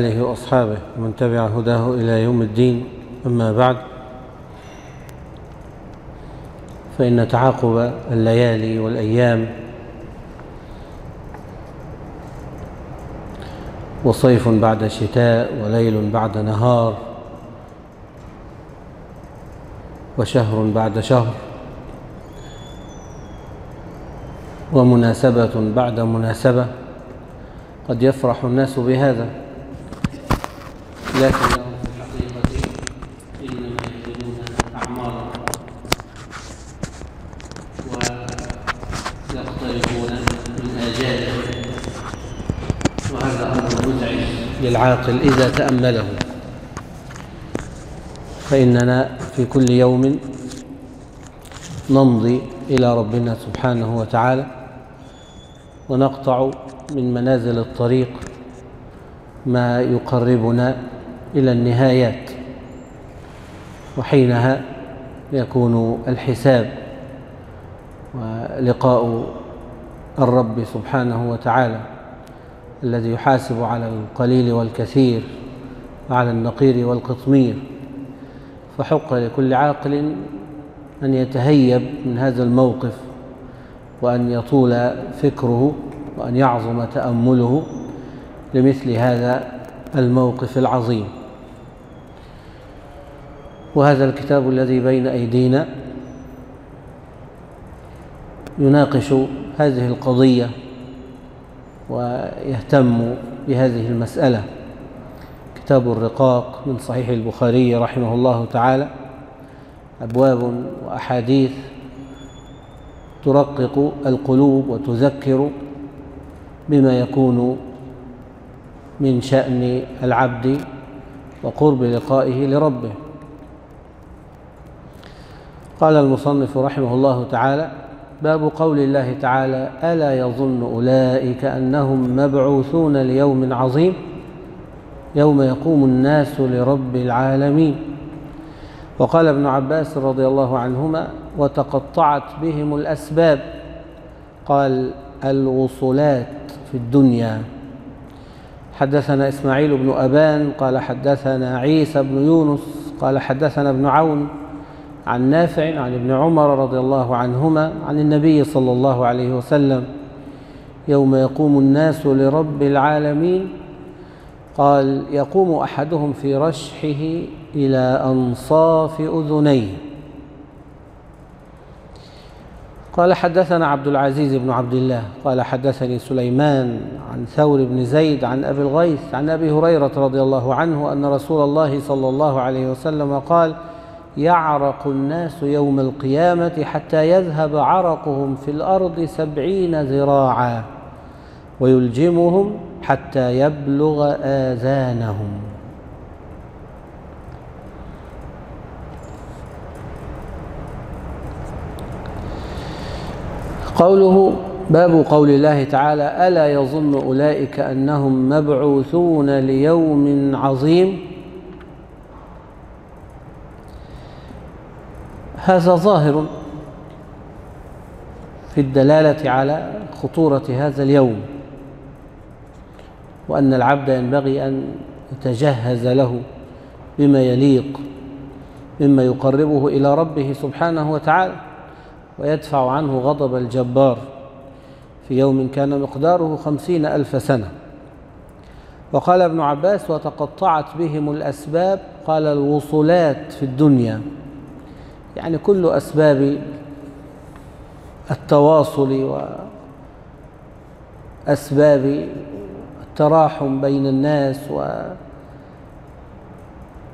آله وأصحابه ومن تبع هداه إلى يوم الدين. أما بعد فإن تعاقب الليالي والأيام وصيف بعد شتاء وليل بعد نهار وشهر بعد شهر ومناسبة بعد مناسبة قد يفرح الناس بهذا. لكنهم في الحقيقة. إنما يبذلون أعمارا ويقتربون من آجالهم. وهذا أمر مزعج للعاقل إذا تأمله. فإننا في كل يوم نمضي إلى ربنا سبحانه وتعالى ونقطع من منازل الطريق ما يقربنا إلى النهايات وحينها يكون الحساب ولقاء الرب سبحانه وتعالى الذي يحاسب على القليل والكثير وعلى النقير والقطمير. فحق لكل عاقل أن يتهيب من هذا الموقف وأن يطول فكره وأن يعظم تأمله لمثل هذا الموقف العظيم. وهذا الكتاب الذي بين أيدينا يناقش هذه القضية ويهتم بهذه المسألة. كتاب الرقاق من صحيح البخاري رحمه الله تعالى. أبواب وأحاديث ترقق القلوب وتذكر بما يكون من شأن العبد وقرب لقائه لربه. قال المصنف رحمه الله تعالى باب قول الله تعالى ألا يظن أولئك أنهم مبعوثون ليوم عظيم يوم يقوم الناس لرب العالمين. وقال ابن عباس رضي الله عنهما وتقطعت بهم الأسباب. قال الوصولات في الدنيا. حدثنا إسماعيل بن أبان قال حدثنا عيسى بن يونس قال حدثنا ابن عون عن نافع عن ابن عمر رضي الله عنهما عن النبي صلى الله عليه وسلم يوم يقوم الناس لرب العالمين قال يقوم أحدهم في رشحه إلى أنصاف أذنيه. قال حدثنا عبد العزيز بن عبد الله قال حدثني سليمان عن ثور بن زيد عن أبي الغيث عن أبي هريرة رضي الله عنه أن رسول الله صلى الله عليه وسلم قال يعرق الناس يوم القيامة حتى يذهب عرقهم في الأرض سبعين ذراعا ويلجمهم حتى يبلغ آذانهم. قوله باب قول الله تعالى ألا يظن أولئك أنهم مبعوثون ليوم عظيم؟ هذا ظاهر في الدلالة على خطورة هذا اليوم وأن العبد ينبغي أن يتجهز له بما يليق مما يقربه إلى ربه سبحانه وتعالى ويدفع عنه غضب الجبار في يوم كان مقداره خمسين ألف سنة. وقال ابن عباس وتقطعت بهم الأسباب قال الوصولات في الدنيا يعني كل أسباب التواصل وأسباب التراحم بين الناس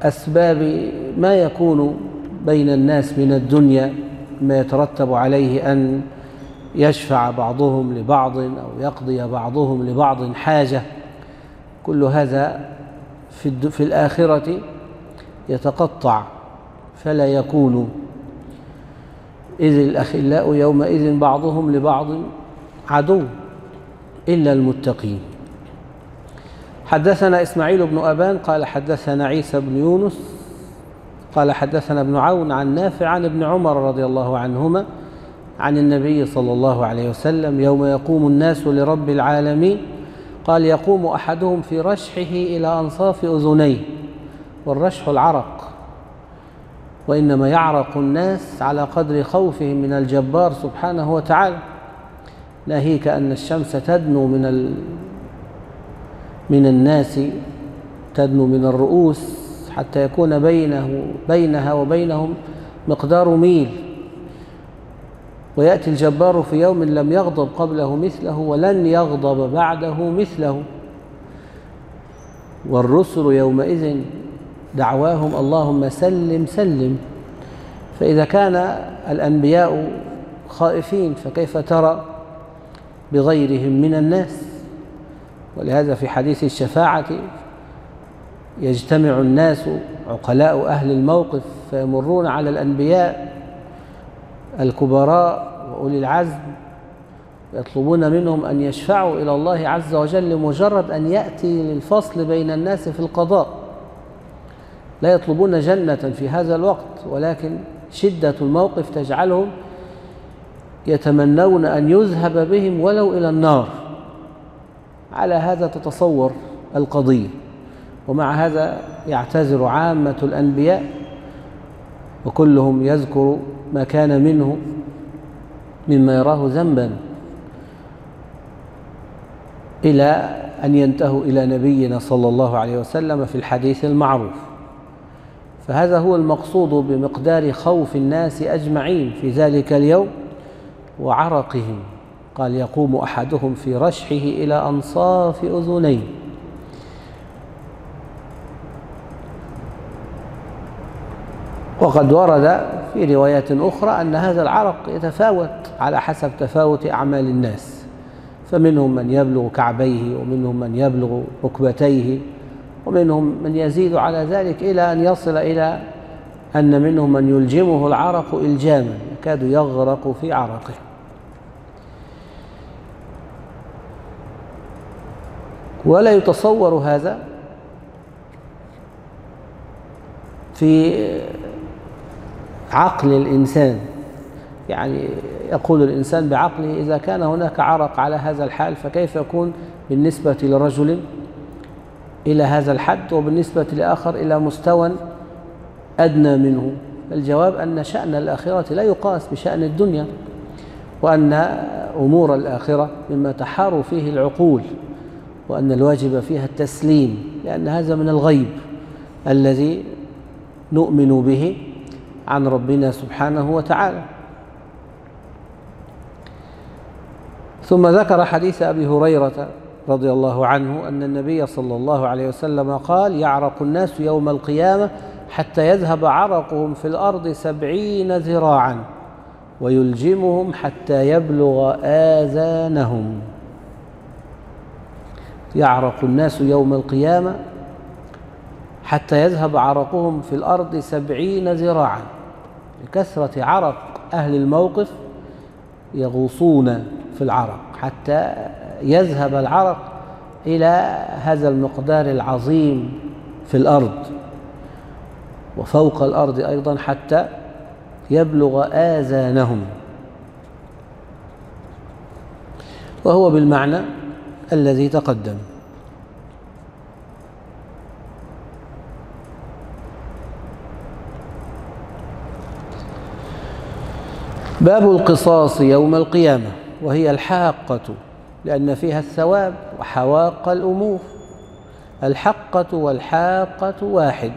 وأسباب ما يكون بين الناس من الدنيا ما يترتب عليه أن يشفع بعضهم لبعض أو يقضي بعضهم لبعض حاجة. كل هذا في, في الآخرة يتقطع فلا يكون إذ الأخلاء يومئذ بعضهم لبعض عدو إلا المتقين. حدثنا إسماعيل بن أبان قال حدثنا عيسى بن يونس قال حدثنا ابن عون عن نافع عن ابن عمر رضي الله عنهما عن النبي صلى الله عليه وسلم يوم يقوم الناس لرب العالمين. قال يقوم أحدهم في رشحه إلى أنصاف أذنيه والرشح العرق. وإنما يعرق الناس على قدر خوفهم من الجبار سبحانه وتعالى. ناهيك أن الشمس تدنو من ال... من الناس تدنو من الرؤوس حتى يكون بينه بينها وبينهم مقدار ميل. ويأتي الجبار في يوم لم يغضب قبله مثله ولن يغضب بعده مثله. والرسل يومئذ دعواهم اللهم سلم سلم. فإذا كان الأنبياء خائفين فكيف ترى بغيرهم من الناس؟ ولهذا في حديث الشفاعة يجتمع الناس عقلاء أهل الموقف فيمرون على الأنبياء الكبراء وأولي العزم يطلبون منهم أن يشفعوا إلى الله عز وجل لمجرد أن يأتي للفصل بين الناس في القضاء. لا يطلبون جنة في هذا الوقت ولكن شدة الموقف تجعلهم يتمنون أن يذهب بهم ولو إلى النار. على هذا تتصور القضية. ومع هذا يعتذر عامة الأنبياء وكلهم يذكر ما كان منه مما يراه ذنبا إلى أن ينتهوا إلى نبينا صلى الله عليه وسلم في الحديث المعروف. فهذا هو المقصود بمقدار خوف الناس أجمعين في ذلك اليوم وعرقهم. قال يقوم أحدهم في رشحه إلى أنصاف أذنيه. وقد ورد في روايات أخرى أن هذا العرق يتفاوت على حسب تفاوت أعمال الناس. فمنهم من يبلغ كعبيه ومنهم من يبلغ ركبتيه. ومنهم من يزيد على ذلك إلى أن يصل إلى أن منهم من يلجمه العرق إلجاما يكاد يغرق في عرقه. ولا يتصور هذا في عقل الإنسان. يعني يقول الإنسان بعقله إذا كان هناك عرق على هذا الحال فكيف يكون بالنسبة لرجل إلى هذا الحد وبالنسبة لآخر إلى مستوى أدنى منه. الجواب أن شأن الآخرة لا يقاس بشأن الدنيا وأن أمور الآخرة مما تحار فيه العقول وأن الواجب فيها التسليم لأن هذا من الغيب الذي نؤمن به عن ربنا سبحانه وتعالى. ثم ذكر حديث أبي هريرة رضي الله عنه أن النبي صلى الله عليه وسلم قال يعرق الناس يوم القيامة حتى يذهب عرقهم في الأرض سبعين ذراعا ويلجمهم حتى يبلغ آذانهم. يعرق الناس يوم القيامة حتى يذهب عرقهم في الأرض سبعين ذراعا. لكثرة عرق أهل الموقف يغوصون في العرق حتى يذهب العرق إلى هذا المقدار العظيم في الأرض وفوق الأرض أيضا حتى يبلغ آذانهم. وهو بالمعنى الذي تقدم. باب القصاص يوم القيامة وهي الحاقة. لأن فيها الثواب وحواق الأمور. الحقة والحاقة واحد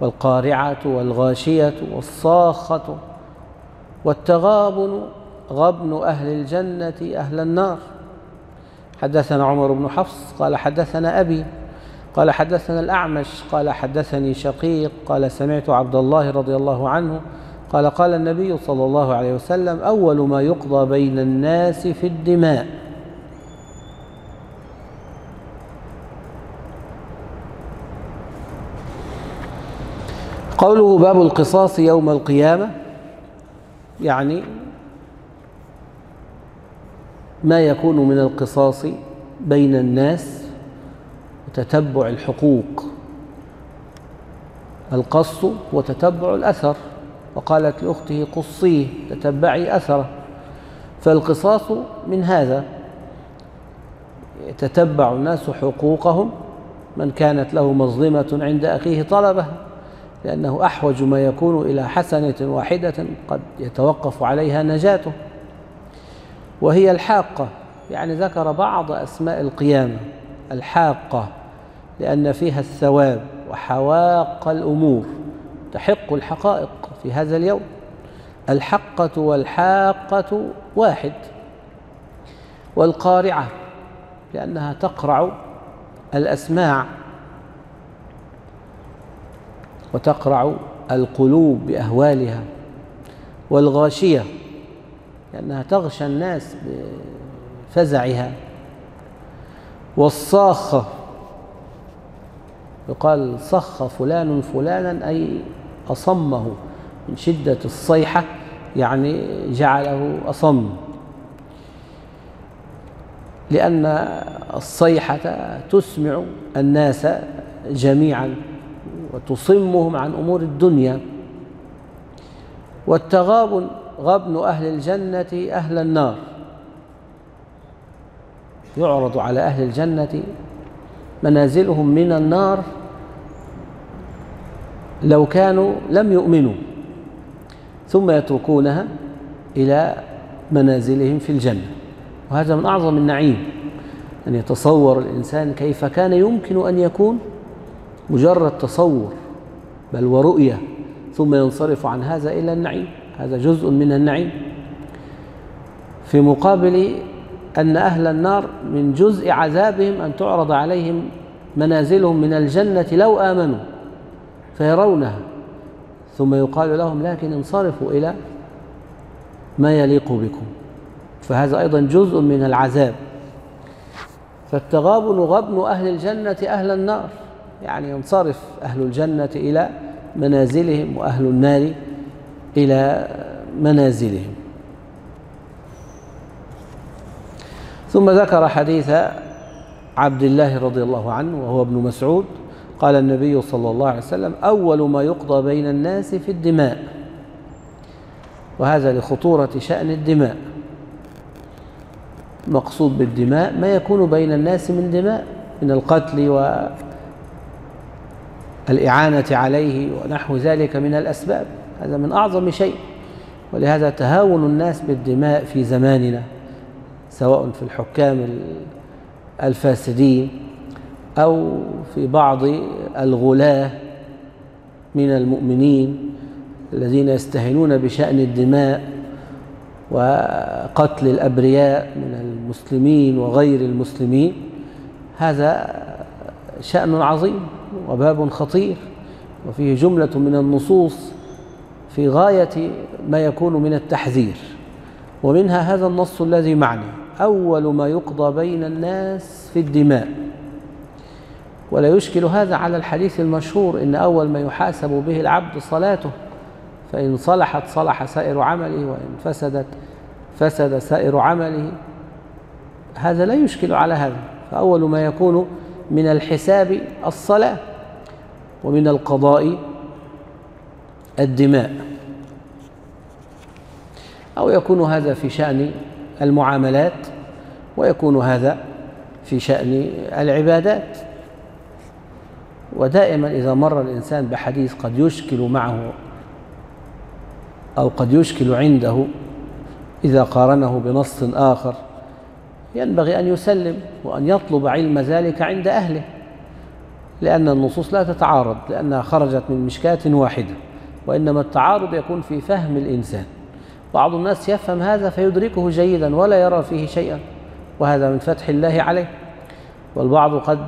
والقارعة والغاشية والصاخة والتغابن غبن أهل الجنة أهل النار. حدثنا عمر بن حفص قال حدثنا أبي قال حدثنا الأعمش قال حدثني شقيق قال سمعت عبد الله رضي الله عنه قال قال النبي صلى الله عليه وسلم أول ما يقضى بين الناس في الدماء. قوله باب القصاص يوم القيامة يعني ما يكون من القصاص بين الناس وتتبع الحقوق القص وتتبع الأثر. وقالت لأخته قصيه تتبعي أثره. فالقصاص من هذا يتتبع الناس حقوقهم من كانت له مظلمة عند أخيه طلبها. لأنه أحوج ما يكون إلى حسنة واحدة قد يتوقف عليها نجاته. وهي الحاقة يعني ذكر بعض أسماء القيامة. الحاقة لأن فيها الثواب وحواق الأمور تحق الحقائق في هذا اليوم. الحقة والحاقة واحد. والقارعة لأنها تقرع الأسماع. وتقرع القلوب بأهوالها والغاشية لأنها تغشى الناس بفزعها. والصاخة يقال صخ فلان فلانا أي أصمه من شدة الصيحة يعني جعله أصم. لأن الصيحة تسمع الناس جميعا. وتصمهم عن أمور الدنيا. والتغابن غبن أهل الجنة أهل النار. يعرض على أهل الجنة منازلهم من النار لو كانوا لم يؤمنوا ثم يتركونها إلى منازلهم في الجنة. وهذا من أعظم النعيم أن يتصور الإنسان كيف كان يمكن أن يكون مجرد تصور بل ورؤية ثم ينصرف عن هذا إلى النعيم. هذا جزء من النعيم. في مقابل أن أهل النار من جزء عذابهم أن تعرض عليهم منازلهم من الجنة لو آمنوا فيرونها. ثم يقال لهم لكن انصرفوا إلى ما يليق بكم. فهذا أيضا جزء من العذاب. فالتغابن غبن أهل الجنة أهل النار. يعني ينصرف أهل الجنة إلى منازلهم وأهل النار إلى منازلهم. ثم ذكر حديث عبد الله رضي الله عنه وهو ابن مسعود. قال النبي صلى الله عليه وسلم أول ما يقضى بين الناس في الدماء. وهذا لخطورة شأن الدماء. مقصود بالدماء ما يكون بين الناس من دماء من القتل والإعانة عليه ونحو ذلك من الأسباب. هذا من أعظم شيء. ولهذا تهاون الناس بالدماء في زماننا سواء في الحكام الفاسدين أو في بعض الغلاة من المؤمنين الذين يستهينون بشأن الدماء وقتل الأبرياء من المسلمين وغير المسلمين. هذا شأن عظيم. وباب خطير وفيه جملة من النصوص في غاية ما يكون من التحذير ومنها هذا النص الذي معنى أول ما يقضى بين الناس في الدماء. ولا يشكل هذا على الحديث المشهور إن أول ما يحاسب به العبد صلاته فإن صلحت صلح سائر عمله وإن فسدت فسد سائر عمله. هذا لا يشكل على هذا فأول ما يكون من الحساب الصلاة. ومن القضاء الدماء. أو يكون هذا في شأن المعاملات ويكون هذا في شأن العبادات. ودائما إذا مر الإنسان بحديث قد يشكل معه أو قد يشكل عنده إذا قارنه بنص آخر ينبغي أن يسلم وأن يطلب علم ذلك عند أهله. لأن النصوص لا تتعارض لأنها خرجت من مشكاة واحدة وإنما التعارض يكون في فهم الإنسان. بعض الناس يفهم هذا فيدركه جيدا ولا يرى فيه شيئا وهذا من فتح الله عليه. والبعض قد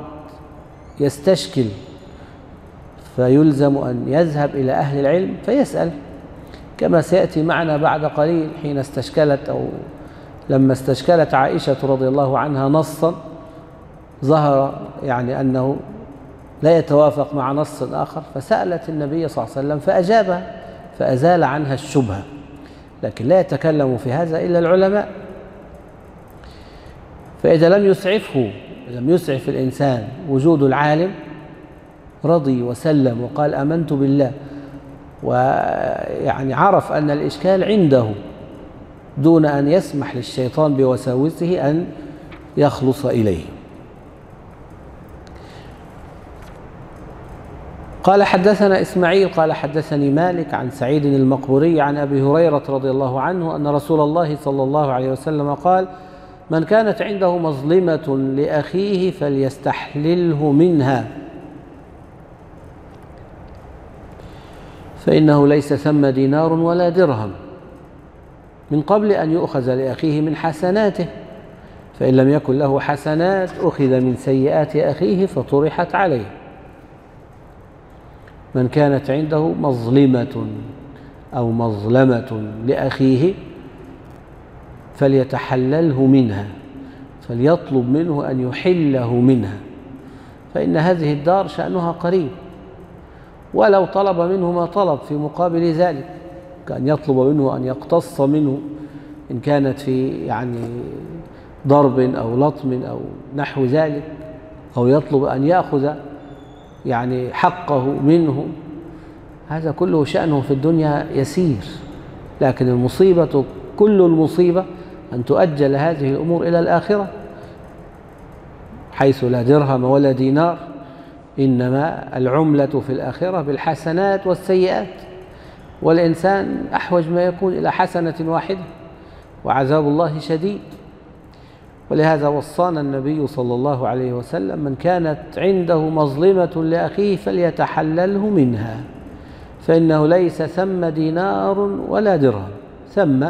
يستشكل فيلزم أن يذهب إلى أهل العلم فيسأل. كما سيأتي معنا بعد قليل حين استشكلت أو لما استشكلت عائشة رضي الله عنها نصا ظهر يعني أنه لا يتوافق مع نص آخر فسألت النبي صلى الله عليه وسلم فأجابها فأزال عنها الشبهة. لكن لا يتكلم في هذا إلا العلماء. فإذا لم يسعفه لم يسعف الإنسان وجود العالم رضي وسلم وقال آمنت بالله ويعني عرف أن الإشكال عنده دون أن يسمح للشيطان بوساوسه أن يخلص إليه. قال حدثنا إسماعيل قال حدثني مالك عن سعيد المقبوري عن أبي هريرة رضي الله عنه أن رسول الله صلى الله عليه وسلم قال من كانت عنده مظلمة لأخيه فليستحلله منها. فإنه ليس ثم دينار ولا درهم. من قبل أن يؤخذ لأخيه من حسناته. فإن لم يكن له حسنات أخذ من سيئات أخيه فطرحت عليه. من كانت عنده مظلمة أو مظلمة لأخيه فليتحلله منها فليطلب منه أن يحله منها. فإن هذه الدار شأنها قريب ولو طلب منه ما طلب في مقابل ذلك كأن يطلب منه أن يقتص منه إن كانت في يعني ضرب أو لطم أو نحو ذلك أو يطلب أن يأخذ يعني حقه منه. هذا كله شأنه في الدنيا يسير لكن المصيبة كل المصيبة أن تؤجل هذه الأمور إلى الآخرة حيث لا درهم ولا دينار إنما العملة في الآخرة بالحسنات والسيئات. والإنسان أحوج ما يكون إلى حسنة واحدة وعذاب الله شديد. ولهذا وصانا النبي صلى الله عليه وسلم من كانت عنده مظلمة لأخيه فليتحلله منها فإنه ليس ثم دينار ولا درهم ثم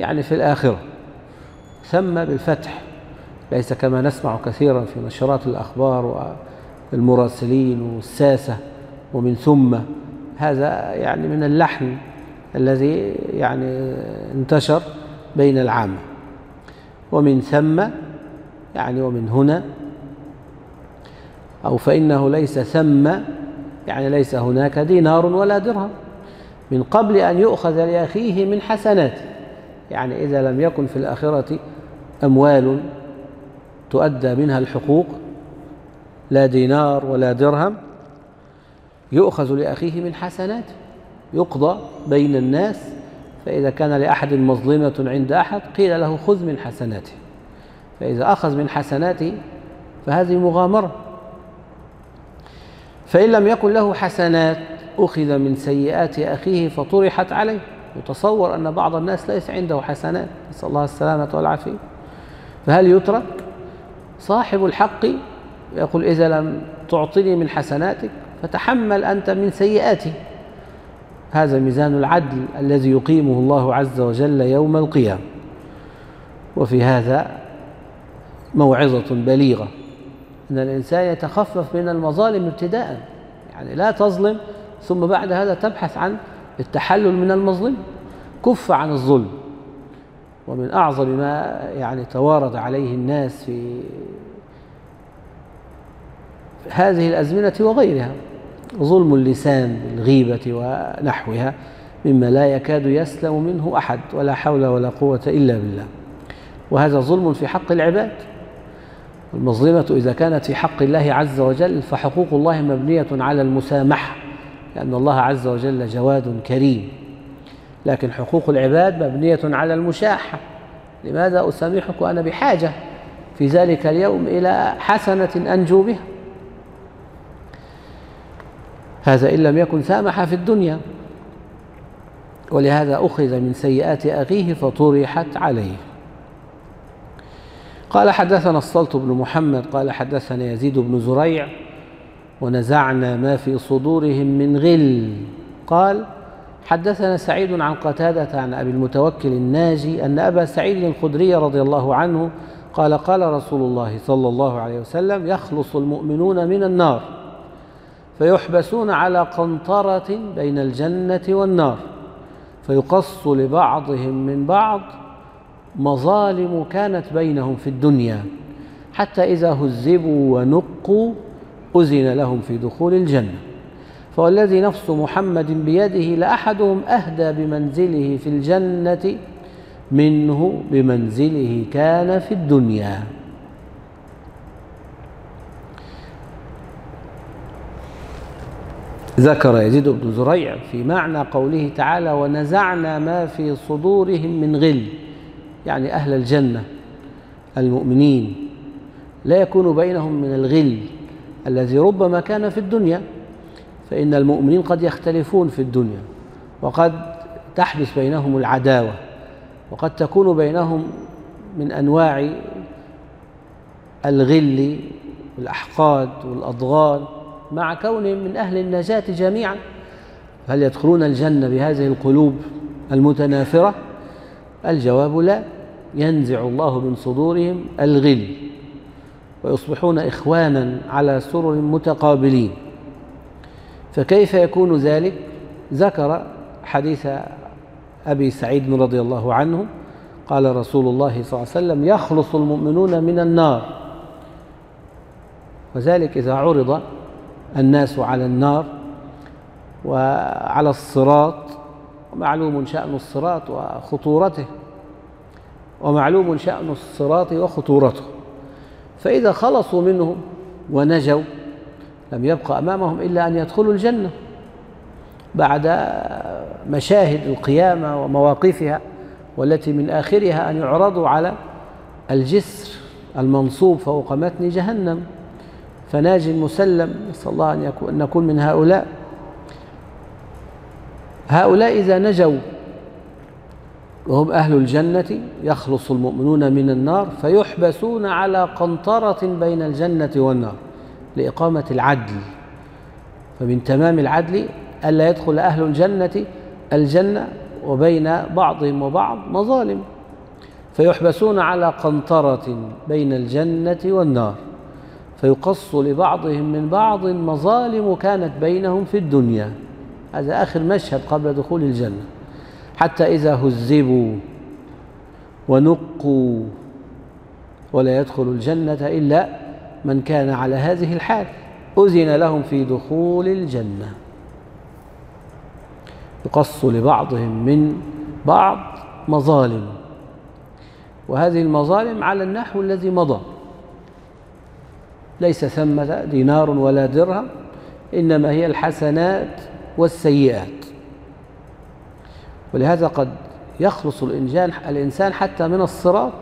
يعني في الآخرة ثم بالفتح ليس كما نسمع كثيرا في نشرات الأخبار والمراسلين والساسة ومن ثم هذا يعني من اللحن الذي يعني انتشر بين العامة. ومن ثم يعني ومن هنا أو فإنه ليس ثم يعني ليس هناك دينار ولا درهم من قبل أن يؤخذ لأخيه من حسناته يعني إذا لم يكن في الآخرة أموال تؤدى منها الحقوق لا دينار ولا درهم يؤخذ لأخيه من حسناته يقضى بين الناس فإذا كان لأحد مظلمة عند أحد قيل له خذ من حسناته. فإذا أخذ من حسناته فهذه مغامرة. فإن لم يكن له حسنات أخذ من سيئات أخيه فطرحت عليه. يتصور أن بعض الناس ليس عنده حسنات. نسأل الله السلامة والعافية. فهل يترك؟ صاحب الحق يقول إذا لم تعطني من حسناتك فتحمل أنت من سيئاتي هذا ميزان العدل الذي يقيمه الله عز وجل يوم القيامة. وفي هذا موعظة بليغة أن الإنسان يتخفف من المظالم ابتداء يعني لا تظلم ثم بعد هذا تبحث عن التحلل من المظلم. كف عن الظلم. ومن أعظم ما يعني توارد عليه الناس في هذه الأزمنة وغيرها. ظلم اللسان بالغيبة ونحوها مما لا يكاد يسلم منه أحد ولا حول ولا قوة إلا بالله. وهذا ظلم في حق العباد. المظلمة إذا كانت في حق الله عز وجل فحقوق الله مبنية على المسامحة لأن الله عز وجل جواد كريم. لكن حقوق العباد مبنية على المشاحة. لماذا أسامحك وأنا بحاجة؟ في ذلك اليوم إلى حسنة أنجو بها. هذا إن لم يكن سامح في الدنيا. ولهذا أخذ من سيئات أخيه فطرحت عليه. قال حدثنا الصلت بن محمد قال حدثنا يزيد بن زريع ونزعنا ما في صدورهم من غل. قال حدثنا سعيد عن قتادة عن أبي المتوكل الناجي أن أبا سعيد الخدري رضي الله عنه قال قال رسول الله صلى الله عليه وسلم يخلص المؤمنون من النار. فيحبسون على قنطرة بين الجنة والنار فيقص لبعضهم من بعض مظالم كانت بينهم في الدنيا حتى إذا هذبوا ونقوا أذن لهم في دخول الجنة. فوالذي نفس محمد بيده لأحدهم أهدى بمنزله في الجنة منه بمنزله كان في الدنيا. ذكر يزيد بن زريع في معنى قوله تعالى ونزعنا ما في صدورهم من غل. يعني أهل الجنة المؤمنين لا يكون بينهم من الغل الذي ربما كان في الدنيا فإن المؤمنين قد يختلفون في الدنيا وقد تحدث بينهم العداوة وقد تكون بينهم من أنواع الغل والأحقاد والأضغان. مع كونهم من أهل النجاة جميعا. هل يدخلون الجنة بهذه القلوب المتنافرة؟ الجواب لا. ينزع الله من صدورهم الغل ويصبحون إخوانا على سرر متقابلين. فكيف يكون ذلك؟ ذكر حديث أبي سعيد رضي الله عنه قال رسول الله صلى الله عليه وسلم يخلص المؤمنون من النار. وذلك إذا عرض الناس على النار وعلى الصراط معلوم شأن الصراط وخطورته ومعلوم شأن الصراط وخطورته. فإذا خلصوا منه ونجوا لم يبقى أمامهم إلا أن يدخلوا الجنة بعد مشاهد القيامة ومواقفها والتي من آخرها أن يعرضوا على الجسر المنصوب فوق متن جهنم. فناج مسلم نسأل الله أن, يكون أن نكون من هؤلاء. هؤلاء إذا نجوا وهم أهل الجنة يخلص المؤمنون من النار فيحبسون على قنطرة بين الجنة والنار لإقامة العدل. فمن تمام العدل ألا يدخل أهل الجنة الجنة وبين بعضهم وبعض مظالم. فيحبسون على قنطرة بين الجنة والنار. فيقص لبعضهم من بعض مظالم كانت بينهم في الدنيا. هذا آخر مشهد قبل دخول الجنة. حتى إذا هذبوا ونقوا ولا يدخل الجنة إلا من كان على هذه الحال. أذن لهم في دخول الجنة. يقص لبعضهم من بعض مظالم. وهذه المظالم على النحو الذي مضى. ليس ثمة دينار ولا درهم إنما هي الحسنات والسيئات. ولهذا قد يخلص الإنسان حتى من الصراط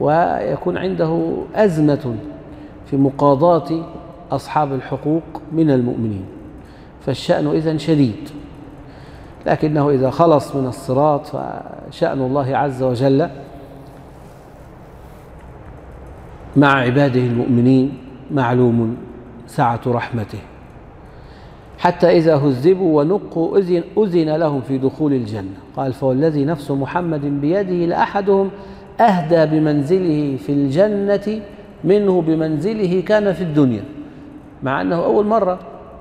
ويكون عنده أزمة في مقاضاة أصحاب الحقوق من المؤمنين. فالشأن إذن شديد. لكنه إذا خلص من الصراط فشأن الله عز وجل مع عباده المؤمنين معلوم سعة رحمته. حتى إذا هذبوا ونقوا أذن, أذن لهم في دخول الجنة. قال فوالذي نفس محمد بيده لأحدهم أهدى بمنزله في الجنة منه بمنزله كان في الدنيا. مع أنه أول مرة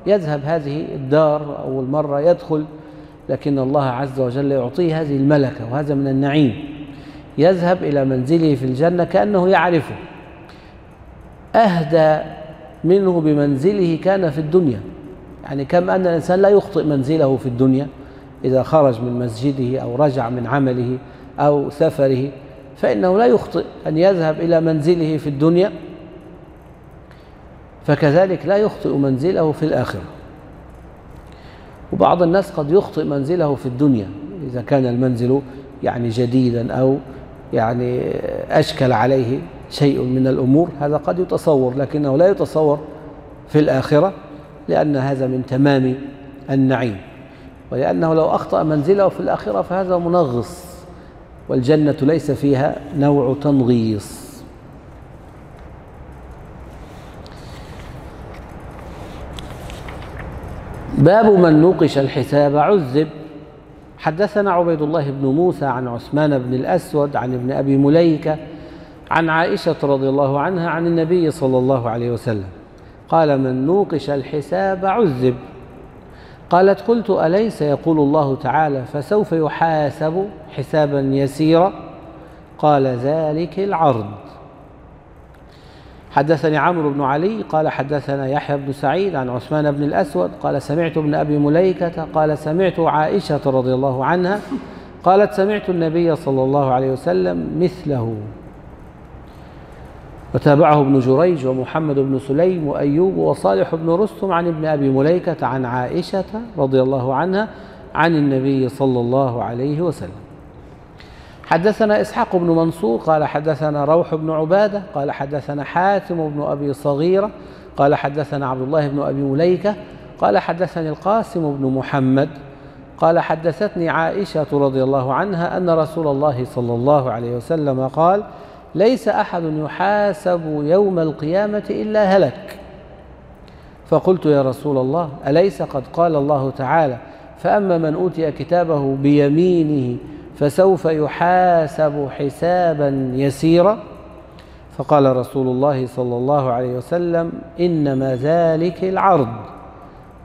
يذهب هذه الدار أول مرة يدخل لكن الله عز وجل يعطيه هذه الملكة وهذا من النعيم. يذهب إلى منزله في الجنة كأنه يعرفه. أهدى منه بمنزله كان في الدنيا. يعني كم أن الإنسان لا يخطئ منزله في الدنيا إذا خرج من مسجده أو رجع من عمله أو سفره فإنه لا يخطئ أن يذهب إلى منزله في الدنيا فكذلك لا يخطئ منزله في الآخرة. وبعض الناس قد يخطئ منزله في الدنيا إذا كان المنزل يعني جديدا أو يعني أشكل عليه. شيء من الأمور هذا قد يتصور لكنه لا يتصور في الآخرة لأن هذا من تمام النعيم. ولأنه لو أخطأ منزله في الآخرة فهذا منغص والجنة ليس فيها نوع تنغيص. باب من نوقش الحساب عذب. حدثنا عبيد الله بن موسى عن عثمان بن الأسود عن ابن أبي مليكة عن عائشة رضي الله عنها عن النبي صلى الله عليه وسلم. قال من نوقش الحساب عذب. قالت قلت أليس يقول الله تعالى فسوف يحاسب حسابا يسيرا؟ قال ذلك العرض. حدثني عمرو بن علي قال حدثنا يحيى بن سعيد عن عثمان بن الأسود قال سمعت ابن أبي مليكة قال سمعت عائشة رضي الله عنها قالت سمعت النبي صلى الله عليه وسلم مثله. وتابعه ابن جريج ومحمد بن سليم وأيوب وصالح بن رستم عن ابن أبي مليكة عن عائشة رضي الله عنها عن النبي صلى الله عليه وسلم. حدثنا إسحاق بن منصور قال حدثنا روح بن عبادة قال حدثنا حاتم بن أبي صغيرة قال حدثنا عبد الله بن أبي مليكة قال حدثني القاسم بن محمد قال حدثتني عائشة رضي الله عنها أن رسول الله صلى الله عليه وسلم قال ليس أحد يحاسب يوم القيامة إلا هلك. فقلت يا رسول الله أليس قد قال الله تعالى فأما من أوتي كتابه بيمينه فسوف يحاسب حسابا يسيرا؟ فقال رسول الله صلى الله عليه وسلم إنما ذلك العرض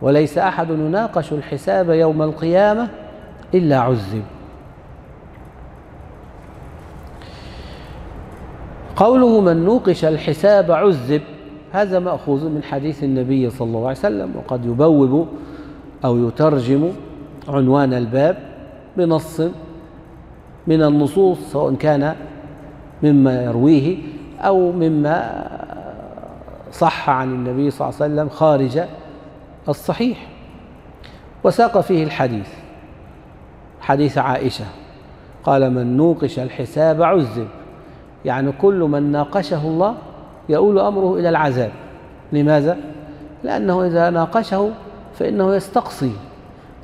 وليس أحد يناقش الحساب يوم القيامة إلا عذب. قوله من نوقش الحساب عذب هذا مأخوذ من حديث النبي صلى الله عليه وسلم وقد يبوب أو يترجم عنوان الباب بنص من النصوص سواء كان مما يرويه أو مما صح عن النبي صلى الله عليه وسلم خارج الصحيح. وساق فيه الحديث حديث عائشة قال من نوقش الحساب عذب. يعني كل من ناقشه الله يؤول أمره إلى العذاب. لماذا؟ لأنه إذا ناقشه فإنه يستقصي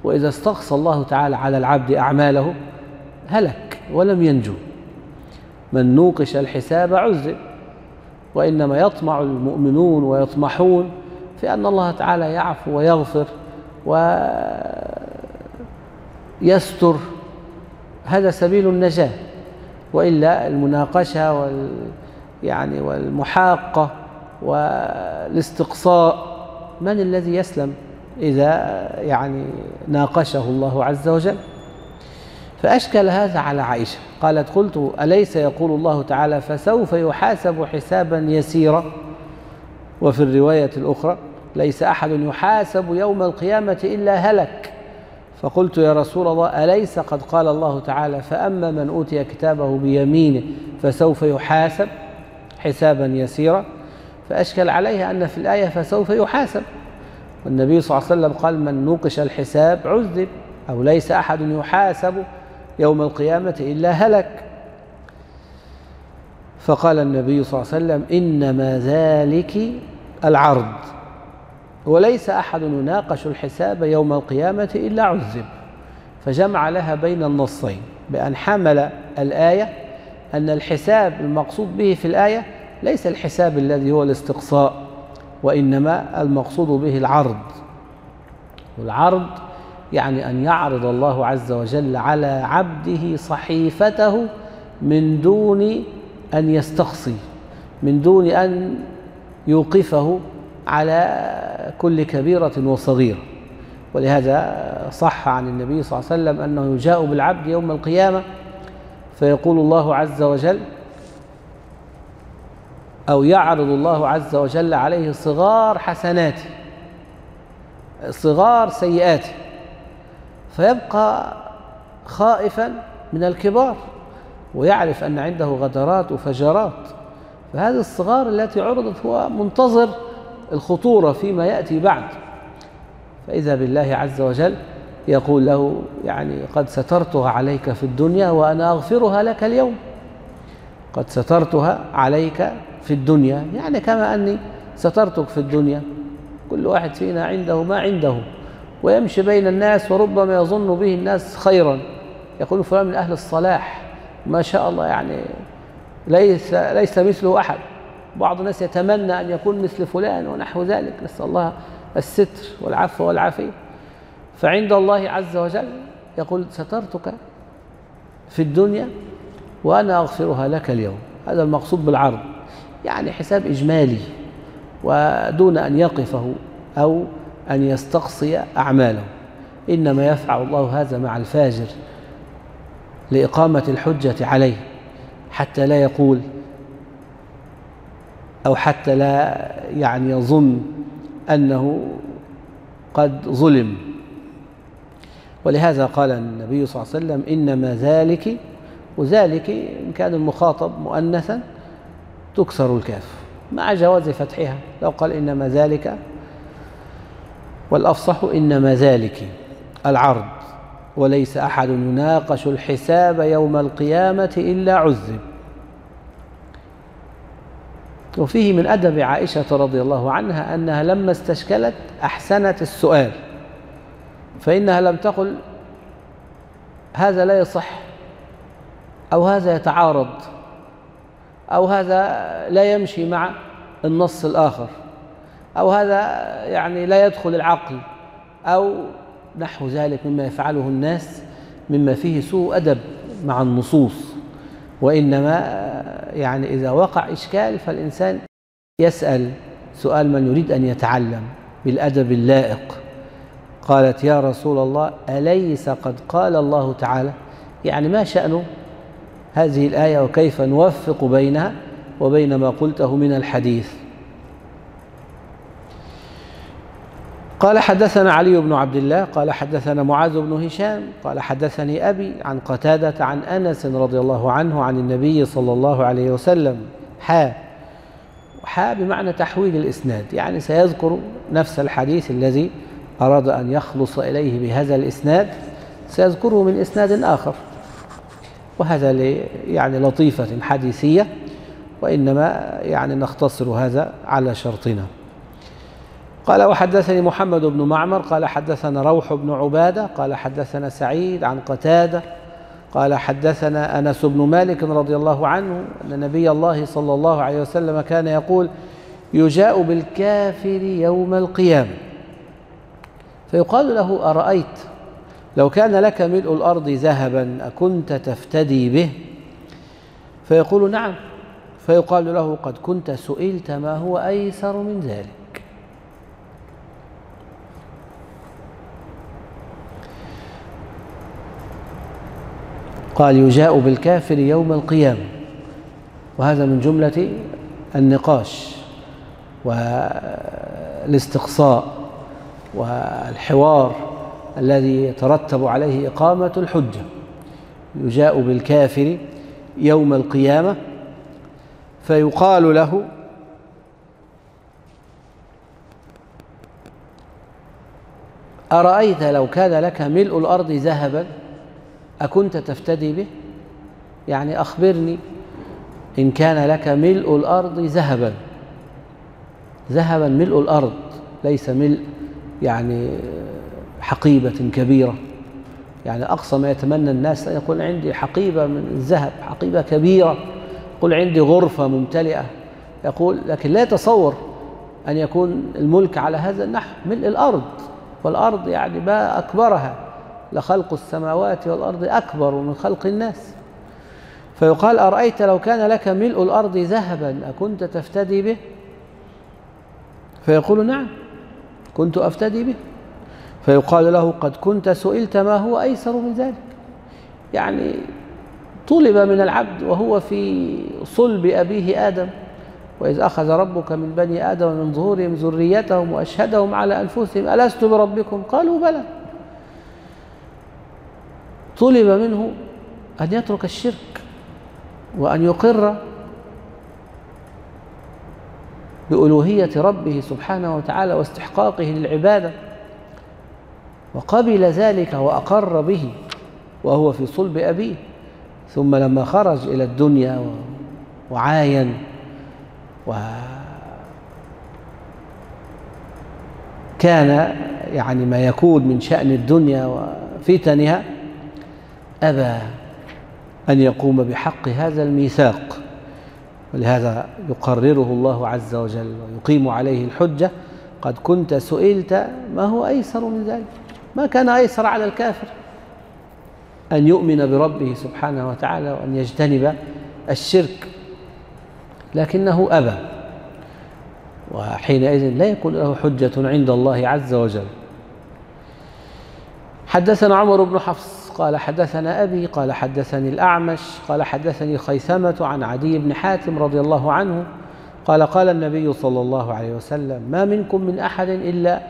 وإذا استقصى الله تعالى على العبد أعماله هلك ولم ينجو. من نوقش الحساب عذب وإنما يطمع المؤمنون ويطمحون في أن الله تعالى يعفو ويغفر ويستر. هذا سبيل النجاة. وإلا المناقشة وال يعني والمحاقة والاستقصاء من الذي يسلم إذا يعني ناقشه الله عز وجل؟ فأشكل هذا على عائشة قالت قلت أليس يقول الله تعالى فسوف يحاسب حسابا يسيرا وفي الرواية الأخرى ليس أحد يحاسب يوم القيامة إلا هلك فقلت يا رسول الله أليس قد قال الله تعالى فأما من أوتي كتابه بيمينه فسوف يحاسب؟ حسابا يسيرا. فأشكل عليها أن في الآية فسوف يحاسب. والنبي صلى الله عليه وسلم قال من نوقش الحساب عذب أو ليس أحد يحاسب يوم القيامة إلا هلك. فقال النبي صلى الله عليه وسلم إنما ذلك العرض. وليس أحد يناقش الحساب يوم القيامة إلا عذب. فجمع لها بين النصين بأن حمل الآية أن الحساب المقصود به في الآية ليس الحساب الذي هو الاستقصاء وإنما المقصود به العرض. والعرض يعني أن يعرض الله عز وجل على عبده صحيفته من دون أن يستقصي من دون أن يوقفه على كل كبيرة وصغيرة. ولهذا صح عن النبي صلى الله عليه وسلم أنه يجاء بالعبد يوم القيامة فيقول الله عز وجل أو يعرض الله عز وجل عليه صغار حسناته صغار سيئاته فيبقى خائفا من الكبار ويعرف أن عنده غدرات وفجرات. فهذه الصغار التي عرضت هو منتظر الخطورة فيما يأتي بعد. فإذا بالله عز وجل يقول له يعني قد سترتها عليك في الدنيا وأنا أغفرها لك اليوم. قد سترتها عليك في الدنيا يعني كما أني سترتك في الدنيا. كل واحد فينا عنده ما عنده. ويمشي بين الناس وربما يظن به الناس خيرا. يقول فلان من أهل الصلاح. ما شاء الله يعني ليس, ليس مثله أحد. بعض الناس يتمنى أن يكون مثل فلان ونحو ذلك. نسأل الله الستر والعفو والعافية. فعند الله عز وجل يقول سترتك في الدنيا وأنا أغفرها لك اليوم. هذا المقصود بالعرض. يعني حساب إجمالي ودون أن يقفه أو أن يستقصي أعماله. إنما يفعل الله هذا مع الفاجر لإقامة الحجة عليه حتى لا يقول أو حتى لا يعني يظن أنه قد ظلم. ولهذا قال النبي صلى الله عليه وسلم إنما ذلك وذلك إن كان المخاطب مؤنثا تكسر الكاف مع جواز فتحها. لو قال إنما ذلك والأفصح إنما ذلك العرض وليس أحد يناقش الحساب يوم القيامة إلا عذب. وفيه من أدب عائشة رضي الله عنها أنها لما استشكلت أحسنت السؤال فإنها لم تقل هذا لا يصح أو هذا يتعارض أو هذا لا يمشي مع النص الآخر أو هذا يعني لا يدخل العقل أو نحو ذلك مما يفعله الناس مما فيه سوء أدب مع النصوص. وإنما يعني إذا وقع إشكال فالإنسان يسأل سؤال من يريد أن يتعلم بالأدب اللائق. قالت يا رسول الله أليس قد قال الله تعالى؟ يعني ما شأن هذه الآية وكيف نوفق بينها وبين ما قلته من الحديث؟ قال حدثنا علي بن عبد الله قال حدثنا معاذ بن هشام قال حدثني أبي عن قتادة عن أنس رضي الله عنه عن النبي صلى الله عليه وسلم. حا. حا بمعنى تحويل الإسناد يعني سيذكر نفس الحديث الذي أراد أن يخلص إليه بهذا الإسناد سيذكره من إسناد آخر. وهذا يعني لطيفة حديثية وإنما يعني نختصر هذا على شرطنا. قال وحدثني محمد بن معمر قال حدثنا روح بن عبادة قال حدثنا سعيد عن قتادة قال حدثنا أنس بن مالك رضي الله عنه أن نبي الله صلى الله عليه وسلم كان يقول يجاء بالكافر يوم القيامة فيقال له أرأيت؟ لو كان لك ملء الأرض ذهبا أكنت تفتدي به؟ فيقول نعم فيقال له قد كنت سئلت ما هو أيسر من ذلك قال يجاء بالكافر يوم القيامة. وهذا من جملة النقاش والاستقصاء والحوار الذي يترتب عليه إقامة الحجة. يجاء بالكافر يوم القيامة فيقال له أرأيت لو كان لك ملء الأرض ذهبا؟ أكنت تفتدي به؟ يعني أخبرني إن كان لك ملء الأرض ذهبا. ذهبا ملء الأرض ليس ملء يعني حقيبة كبيرة. يعني أقصى ما يتمنى الناس يقول عندي حقيبة من الذهب حقيبة كبيرة. يقول عندي غرفة ممتلئة. يقول لكن لا يتصور أن يكون الملك على هذا النحو. ملء الأرض والأرض يعني ما أكبرها. لخلق السماوات والأرض أكبر من خلق الناس. فيقال أرأيت لو كان لك ملء الأرض ذهبا أكنت تفتدي به؟ فيقول نعم كنت أفتدي به. فيقال له قد كنت سئلت ما هو أيسر من ذلك؟ يعني طلب من العبد وهو في صلب أبيه آدم وإذ أخذ ربك من بني آدم من ظهورهم ذريتهم وأشهدهم على أنفسهم ألست بربكم؟ قالوا بلى. طلب منه أن يترك الشرك وأن يقر بألوهية ربه سبحانه وتعالى واستحقاقه للعبادة. وقبل ذلك وأقر به وهو في صلب أبيه. ثم لما خرج إلى الدنيا وعاين وكان يعني ما يكون من شأن الدنيا وفتنها أبى أن يقوم بحق هذا الميثاق ولهذا يقرره الله عز وجل ويقيم عليه الحجة قد كنت سئلت ما هو أيسر من ذلك؟ ما كان أيسر على الكافر؟ أن يؤمن بربه سبحانه وتعالى وأن يجتنب الشرك لكنه أبى وحينئذ لا يكون له حجة عند الله عز وجل. حدثنا عمر بن حفص قال حدثنا أبي قال حدثني الأعمش قال حدثني خيثمة عن عدي بن حاتم رضي الله عنه قال قال النبي صلى الله عليه وسلم ما منكم من أحد إلا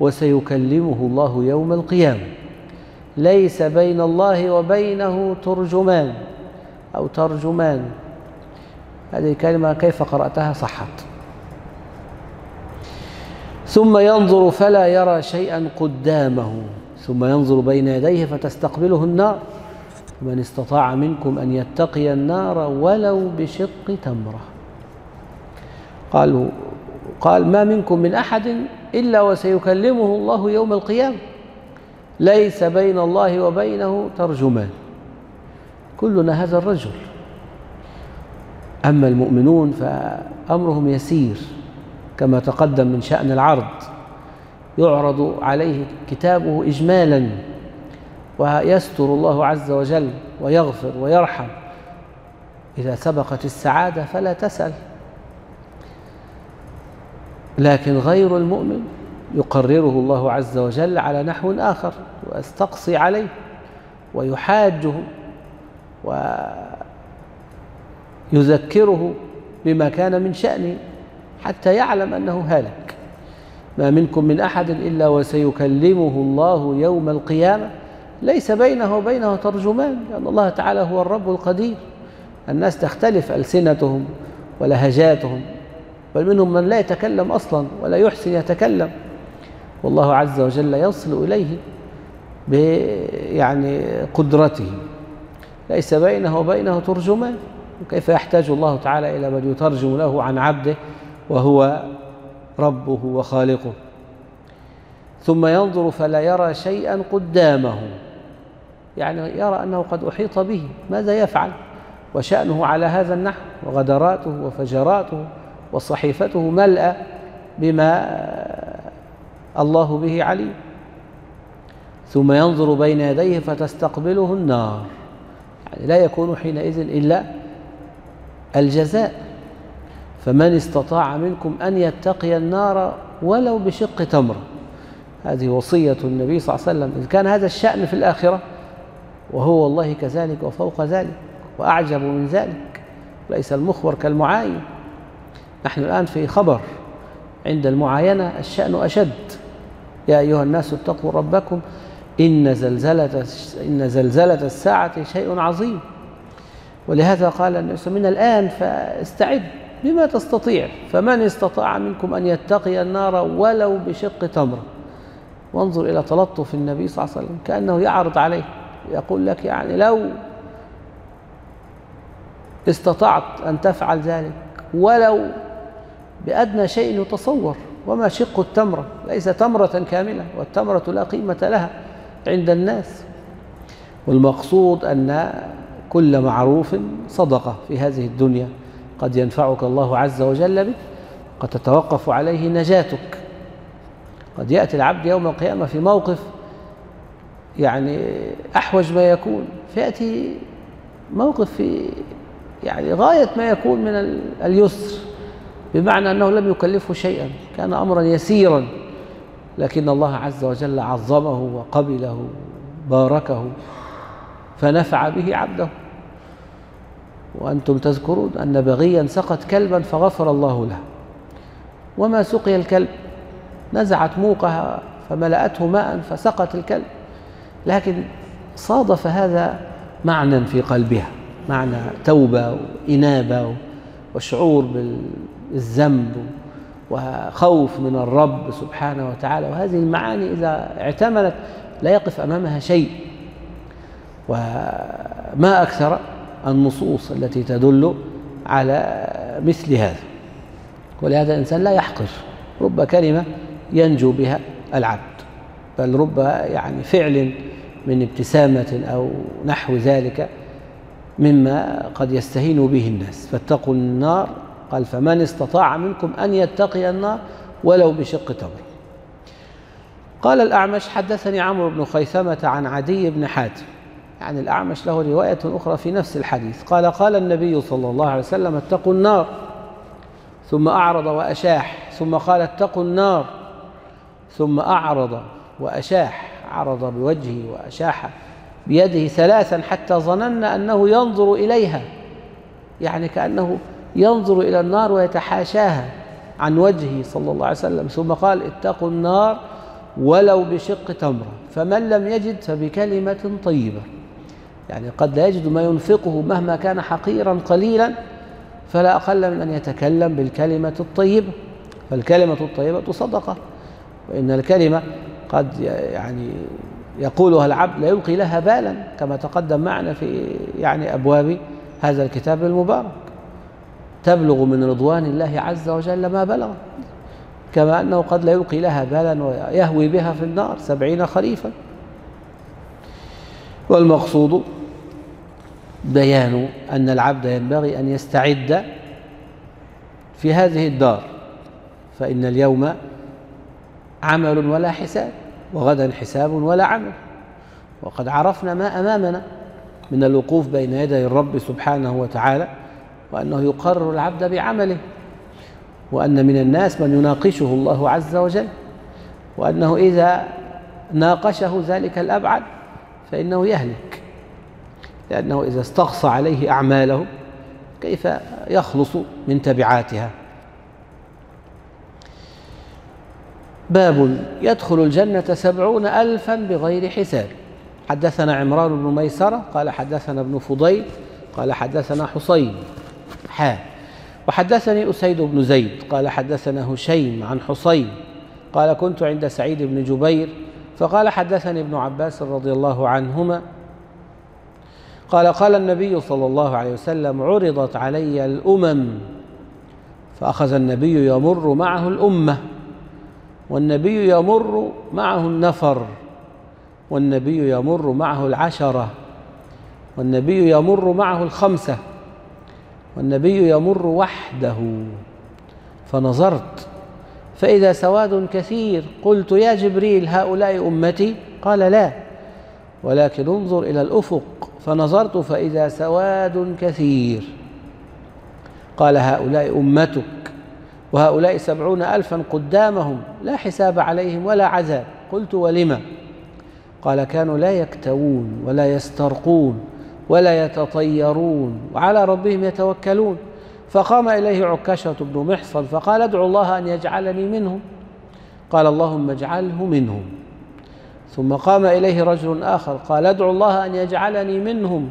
وسيكلمه الله يوم القيامة. ليس بين الله وبينه ترجمان أو ترجمان. هذه الكلمة كيف قرأتها؟ صحت. ثم ينظر فلا يرى شيئا قدامه. ثم ينظر بين يديه فتستقبله النار. من استطاع منكم أن يتقي النار ولو بشق تمرة. قالوا قال ما منكم من أحد إلا وسيكلمه الله يوم القيامة. ليس بين الله وبينه ترجمان. كلنا هذا الرجل. أما المؤمنون فأمرهم يسير كما تقدم من شأن العرض. يعرض عليه كتابه إجمالا ويستر الله عز وجل ويغفر ويرحم. إذا سبقت السعادة فلا تسأل. لكن غير المؤمن يقرره الله عز وجل على نحو آخر ويستقصي عليه ويحاجه ويذكره بما كان من شأنه حتى يعلم أنه هالك. ما منكم من أحد إلا وسيكلمه الله يوم القيامة. ليس بينه وبينه ترجمان لأن الله تعالى هو الرب القدير. الناس تختلف ألسنتهم ولهجاتهم بل منهم من لا يتكلم أصلا ولا يحسن يتكلم. والله عز وجل يصل إليه يعني قدرته. ليس بينه وبينه ترجمان. وكيف يحتاج الله تعالى إلى من يترجم له عن عبده وهو ربه وخالقه. ثم ينظر فلا يرى شيئا قدامه. يعني يرى أنه قد أحيط به. ماذا يفعل؟ وشأنه على هذا النحو وغدراته وفجراته وصحيفته ملأ بما الله به عليم. ثم ينظر بين يديه فتستقبله النار. يعني لا يكون حينئذ إلا الجزاء. فمن استطاع منكم أن يتقي النار ولو بشق تمرة هذه وصية النبي صلى الله عليه وسلم. إذ كان هذا الشأن في الآخرة وهو والله كذلك وفوق ذلك وأعجب من ذلك ليس المخبر كالمعاين. نحن الآن في خبر عند المعاينة الشأن أشد. يا أيها الناس اتقوا ربكم إن زلزلة, إن زلزلة الساعة شيء عظيم. ولهذا قال النبي من الآن فاستعد. بما تستطيع فمن استطاع منكم أن يتقي النار ولو بشق تمرة وانظر إلى تلطف النبي صلى الله عليه وسلم كأنه يعرض عليه يقول لك يعني لو استطعت أن تفعل ذلك ولو بأدنى شيء يتصور وما شق التمرة ليس تمرة كاملة والتمرة لا قيمة لها عند الناس. والمقصود أن كل معروف صدقة في هذه الدنيا. قد ينفعك الله عز وجل به قد تتوقف عليه نجاتك. قد يأتي العبد يوم القيامة في موقف يعني أحوج ما يكون فيأتي موقف في يعني غاية ما يكون من اليسر بمعنى أنه لم يكلفه شيئا كان أمرا يسيرا لكن الله عز وجل عظمه وقبله باركه فنفع به عبده. وأنتم تذكرون أن بغيا سقت كلبا فغفر الله له. وما سقي الكلب؟ نزعت موقها فملأته ماء فسقت الكلب. لكن صادف هذا معنى في قلبها معنى توبة وإنابة وشعور بالذنب وخوف من الرب سبحانه وتعالى. وهذه المعاني إذا اعتملت لا يقف أمامها شيء. وما أكثر النصوص التي تدل على مثل هذا. ولهذا الإنسان لا يحقر. رب كلمة ينجو بها العبد. بل رب يعني فعل من ابتسامة أو نحو ذلك مما قد يستهين به الناس. فاتقوا النار. قال فمن استطاع منكم أن يتقي النار ولو بشق تمر. قال الأعمش حدثني عمرو بن خيثمة عن عدي بن حاتم. يعني الأعمش له رواية أخرى في نفس الحديث. قال قال النبي صلى الله عليه وسلم اتقوا النار. ثم أعرض وأشاح. ثم قال اتقوا النار. ثم أعرض وأشاح. عرض بوجهه وأشاح بيده ثلاثا حتى ظننا أنه ينظر إليها. يعني كأنه ينظر إلى النار ويتحاشاها عن وجهه صلى الله عليه وسلم. ثم قال اتقوا النار ولو بشق تمرة. فمن لم يجد فبكلمة طيبة. يعني قد لا يجد ما ينفقه مهما كان حقيرا قليلا فلا أقل من أن يتكلم بالكلمة الطيبة. فالكلمة الطيبة صدقة وإن الكلمة قد يعني يقولها العبد لا يلقي لها بالا كما تقدم معنا في يعني أبواب هذا الكتاب المبارك. تبلغ من رضوان الله عز وجل ما بلغ كما أنه قد لا يلقي لها بالا ويهوي بها في النار سبعين خريفا والمقصود بيان أن العبد ينبغي أن يستعد في هذه الدار فإن اليوم عمل ولا حساب وغدا حساب ولا عمل. وقد عرفنا ما أمامنا من الوقوف بين يدي الرب سبحانه وتعالى وأنه يقرر العبد بعمله وأن من الناس من يناقشه الله عز وجل وأنه إذا ناقشه ذلك الأبعد فإنه يهلك. لأنه إذا استقصى عليه أعماله كيف يخلص من تبعاتها. باب يدخل الجنة سبعون ألفا بغير حساب. حدثنا عمران بن ميسرة قال حدثنا ابن فضيل قال حدثنا حصين حا وحدثني أسيد بن زيد قال حدثنا هشيم عن حصين قال كنت عند سعيد بن جبير فقال حدثني ابن عباس رضي الله عنهما قال قال النبي صلى الله عليه وسلم عرضت علي الأمم فأخذ النبي يمر معه الأمة والنبي يمر معه النفر والنبي يمر معه العشرة والنبي يمر معه الخمسة والنبي يمر وحده. فنظرت فإذا سواد كثير قلت يا جبريل هؤلاء أمتي؟ قال لا ولكن انظر إلى الأفق. فنظرت فإذا سواد كثير. قال هؤلاء أمتك وهؤلاء سبعون ألفا قدامهم لا حساب عليهم ولا عذاب. قلت ولم؟ قال كانوا لا يكتوون ولا يسترقون ولا يتطيرون وعلى ربهم يتوكلون. فقام إليه عكاشة بن محصن فقال ادعو الله أن يجعلني منهم. قال اللهم اجعله منهم. ثم قام إليه رجل آخر قال أدعو الله أن يجعلني منهم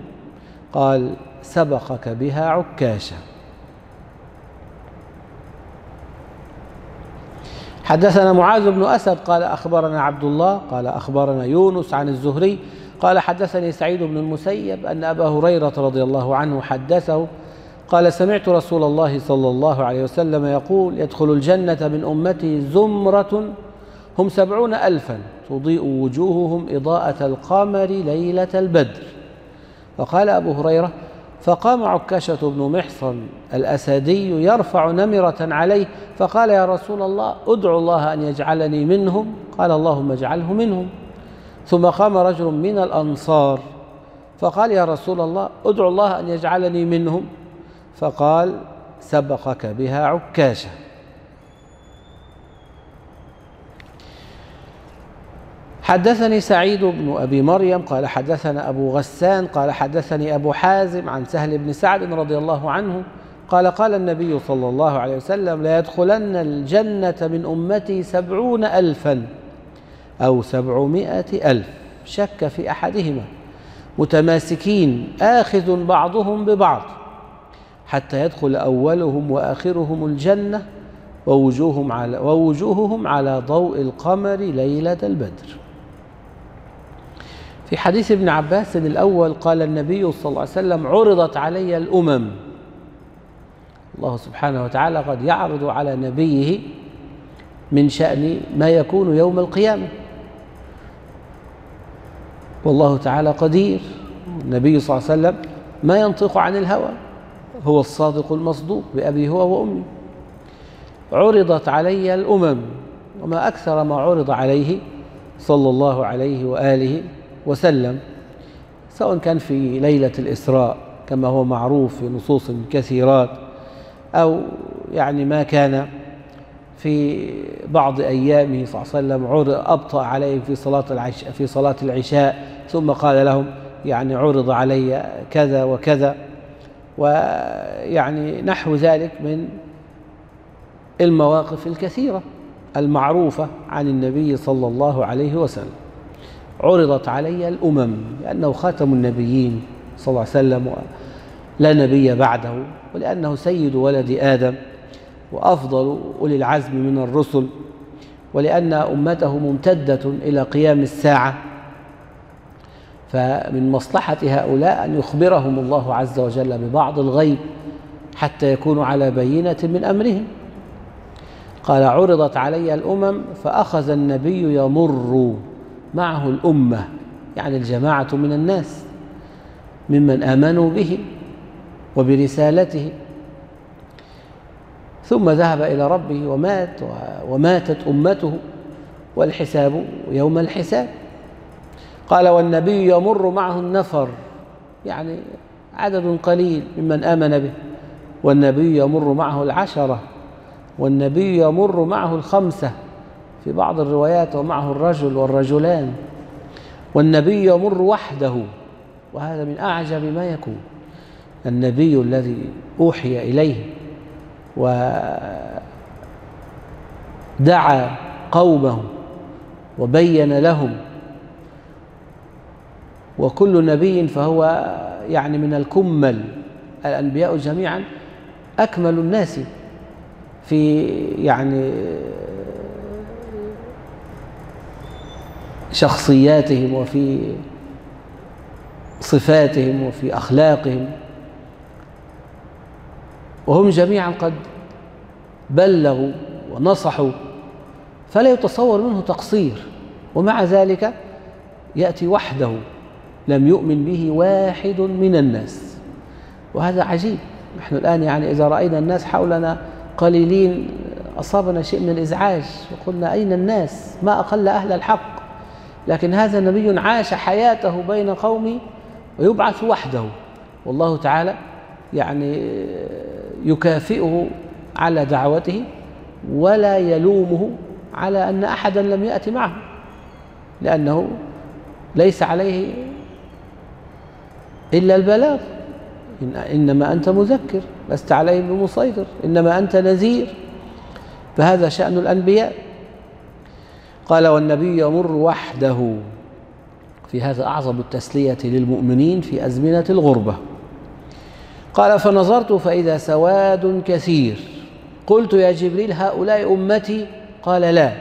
قال سبقك بها عكاشة حدثنا معاذ بن أسد قال أخبرنا عبد الله قال أخبرنا يونس عن الزهري قال حدثني سعيد بن المسيب أن أبا هريرة رضي الله عنه حدثه قال سمعت رسول الله صلى الله عليه وسلم يقول يدخل الجنة من أمتي زمرة هم سبعون ألفا تضيء وجوههم إضاءة القمر ليلة البدر. فقال أبو هريرة فقام عكاشة بن محصن الأسدي يرفع نمرة عليه فقال يا رسول الله أدعو الله أن يجعلني منهم. قال اللهم اجعله منهم. ثم قام رجل من الأنصار فقال يا رسول الله أدعو الله أن يجعلني منهم. فقال سبقك بها عكاشة. حدثني سعيد بن أبي مريم قال حدثنا أبو غسان قال حدثني أبو حازم عن سهل بن سعد رضي الله عنه قال قال النبي صلى الله عليه وسلم لا يدخلن الجنة من أمتي سبعون ألفا أو سبعمائة ألف شك في أحدهما. متماسكين آخذ بعضهم ببعض حتى يدخل أولهم وآخرهم الجنة ووجوههم على, ووجوههم على ضوء القمر ليلة البدر. في حديث ابن عباس الأول قال النبي صلى الله عليه وسلم عرضت علي الأمم. الله سبحانه وتعالى قد يعرض على نبيه من شأن ما يكون يوم القيامة. والله تعالى قدير. النبي صلى الله عليه وسلم ما ينطق عن الهوى. هو الصادق المصدوق بأبي هو وأمي. عرضت علي الأمم. وما أكثر ما عرض عليه صلى الله عليه وآله وسلم سواء كان في ليلة الإسراء كما هو معروف في نصوص كثيرات أو يعني ما كان في بعض أيامه صلى الله عليه وسلم أبطأ عليهم في صلاة العشاء في صلاة العشاء ثم قال لهم يعني عرض علي كذا وكذا ويعني نحو ذلك من المواقف الكثيرة المعروفة عن النبي صلى الله عليه وسلم. عرضت علي الأمم لأنه خاتم النبيين صلى الله عليه وسلم لا نبي بعده ولأنه سيد ولد آدم وأفضل أولي العزم من الرسل ولأن أمته ممتدة إلى قيام الساعة فمن مصلحة هؤلاء أن يخبرهم الله عز وجل ببعض الغيب حتى يكونوا على بينة من أمرهم. قال عرضت علي الأمم فأخذ النبي يمر معه الأمة يعني الجماعة من الناس ممن آمنوا به وبرسالته. ثم ذهب إلى ربه ومات وماتت أمته والحساب يوم الحساب. قال والنبي يمر معه النفر يعني عدد قليل ممن آمن به. والنبي يمر معه العشرة والنبي يمر معه الخمسة. في بعض الروايات ومعه الرجل والرجلان والنبي يمر وحده وهذا من أعجب ما يكون النبي الذي أوحي إليه ودعا قومه وبين لهم وكل نبي فهو يعني من الكمل الأنبياء جميعا أكمل الناس في يعني شخصياتهم وفي صفاتهم وفي أخلاقهم. وهم جميعا قد بلغوا ونصحوا فلا يتصور منه تقصير. ومع ذلك يأتي وحده لم يؤمن به واحد من الناس. وهذا عجيب. نحن الآن يعني إذا رأينا الناس حولنا قليلين أصابنا شيء من الإزعاج. وقلنا أين الناس؟ ما أقل أهل الحق. لكن هذا نبي عاش حياته بين قومه ويبعث وحده. والله تعالى يعني يكافئه على دعوته ولا يلومه على أن أحدا لم يأتي معه لأنه ليس عليه إلا البلاغ. إن إنما أنت مذكر لست عليهم بمسيطر إنما أنت نذير. فهذا شأن الأنبياء. قال والنبي يمر وحده. في هذا أعظم التسلية للمؤمنين في أزمنة الغربة. قال فنظرت فإذا سواد كثير. قلت يا جبريل هؤلاء أمتي؟ قال لا.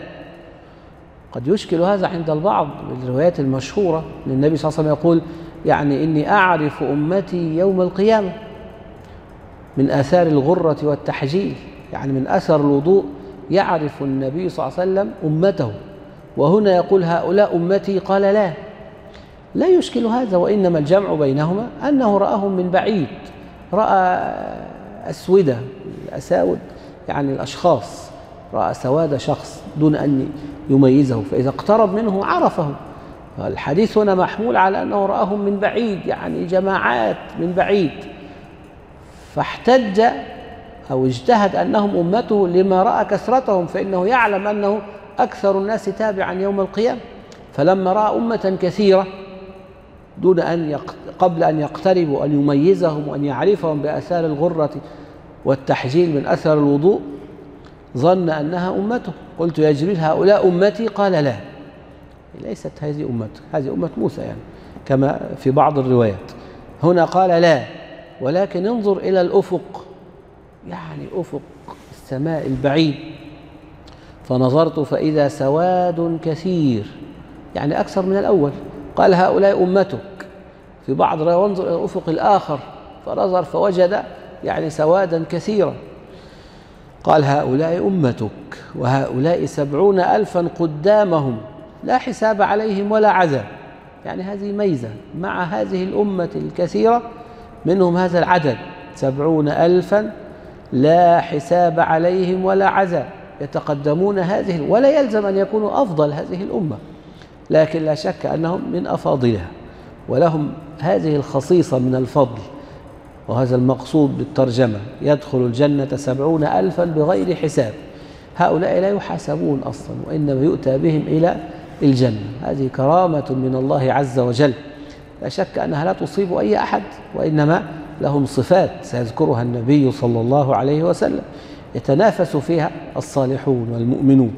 قد يشكل هذا عند البعض من الروايات المشهورة للنبي صلى الله عليه وسلم يقول يعني إني أعرف أمتي يوم القيامة من آثار الغرة والتحجيل. يعني من أثر الوضوء يعرف النبي صلى الله عليه وسلم أمته. وهنا يقول هؤلاء أمتي؟ قال لا. لا يشكل هذا وإنما الجمع بينهما أنه رآهم من بعيد. رأى أسودة الأساود يعني الأشخاص رأى سواد شخص دون أن يميزه فإذا اقترب منه عرفه. الحديث هنا محمول على أنه رآهم من بعيد يعني جماعات من بعيد. فاحتج أو اجتهد أنهم أمته لما رأى كثرتهم فإنه يعلم أنه أكثر الناس تابعا يوم القيامة. فلما رأى أمة كثيرة دون أن. قبل أن يقتربوا أن يميزهم وأن يعرفهم بأثار الغرة والتحجيل من أثر الوضوء ظن أنها أمته. قلت يا جبريل هؤلاء أمتي؟ قال لا. ليست هذه أمته هذه أمة موسى يعني كما في بعض الروايات. هنا قال لا ولكن انظر إلى الأفق. يعني أفق السماء البعيد. فنظرت فإذا سواد كثير يعني أكثر من الأول. قال هؤلاء أمتك. في بعض وانظر إلى الأفق الآخر. فنظر فوجد يعني سوادا كثيرا. قال هؤلاء أمتك وهؤلاء سبعون ألفا قدامهم. لا حساب عليهم ولا عذاب. يعني هذه ميزة. مع هذه الأمة الكثيرة منهم هذا العدد. سبعون ألفا لا حساب عليهم ولا عذاب. يتقدمون هذه ولا يلزم أن يكونوا أفضل هذه الأمة. لكن لا شك أنهم من أفاضلها ولهم هذه الخصيصة من الفضل وهذا المقصود بالترجمة يدخل الجنة سبعون ألفا بغير حساب. هؤلاء لا يحاسبون أصلا وإنما يؤتى بهم إلى الجنة. هذه كرامة من الله عز وجل. لا شك أنها لا تصيب أي أحد وإنما لهم صفات سيذكرها النبي صلى الله عليه وسلم. يتنافس فيها الصالحون والمؤمنون.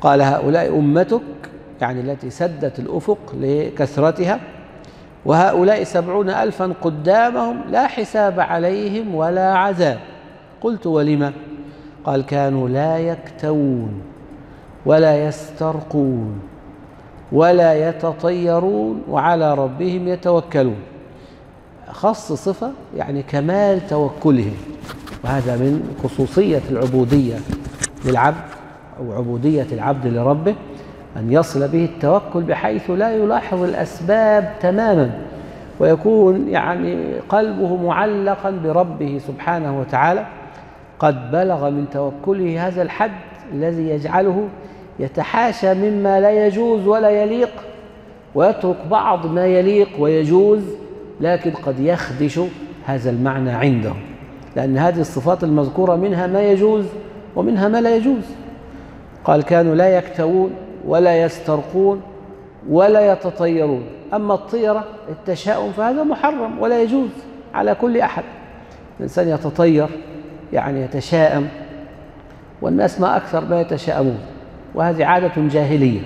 قال هؤلاء أمتك يعني التي سدت الأفق لكثرتها وهؤلاء سبعون ألفا قدامهم لا حساب عليهم ولا عذاب. قلت ولم؟ قال كانوا لا يكتوون ولا يسترقون ولا يتطيرون وعلى ربهم يتوكلون. خص صفة يعني كمال توكلهم. وهذا من خصوصية العبودية للعبد أو عبودية العبد لربه أن يصل به التوكل بحيث لا يلاحظ الأسباب تماما ويكون يعني قلبه معلقا بربه سبحانه وتعالى. قد بلغ من توكله هذا الحد الذي يجعله يتحاشى مما لا يجوز ولا يليق ويترك بعض ما يليق ويجوز لكن قد يخدش هذا المعنى عنده. لأن هذه الصفات المذكورة منها ما يجوز ومنها ما لا يجوز. قال كانوا لا يكتوون ولا يسترقون ولا يتطيرون. أما الطيرة التشاؤم فهذا محرم ولا يجوز على كل أحد. الإنسان يتطير يعني يتشاءم والناس ما أكثر ما يتشاءمون وهذه عادة جاهلية.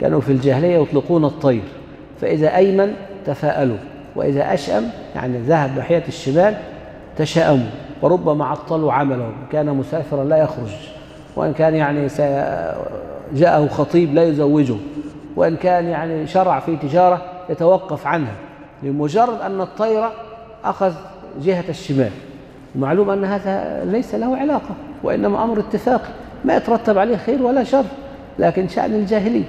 كانوا في الجاهلية يطلقون الطير فإذا أيمن تفاءلوا وإذا أشأم يعني ذهب ناحية الشمال تشاءموا وربما عطلوا عملهم. كان مسافرا لا يخرج. وإن كان يعني جاءه خطيب لا يزوجه. وإن كان يعني شرع في تجارة يتوقف عنها. لمجرد أن الطير أخذ جهة الشمال. ومعلوم أن هذا ليس له علاقة وإنما أمر اتفاقي. ما يترتب عليه خير ولا شر لكن شأن الجاهلية.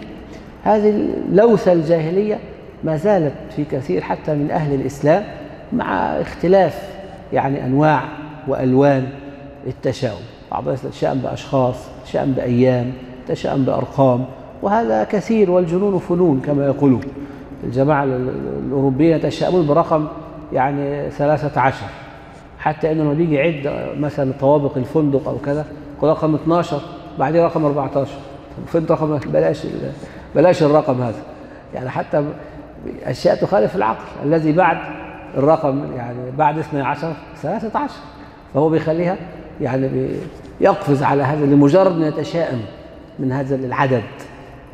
هذه اللوثة الجاهلية ما زالت في كثير حتى من أهل الإسلام مع اختلاف يعني أنواع وألوان التشاؤم. بعض الناس يتشائم بأشخاص يتشائم بأيام يتشائم بأرقام وهذا كثير والجنون فنون كما يقولون. الجماعة الأوروبيين يتشائمون برقم يعني 13 حتى إنه لما بيجي يعد مثلا طوابق الفندق أو كذا رقم 12 بعدين رقم 14 فين رقم؟ بلاش بلاش الرقم هذا. يعني حتى أشياء تخالف العقل. الذي بعد الرقم يعني بعد 12 13 فهو بيخليها يعني يقفز على هذا لمجرد أن يتشائم من هذا العدد.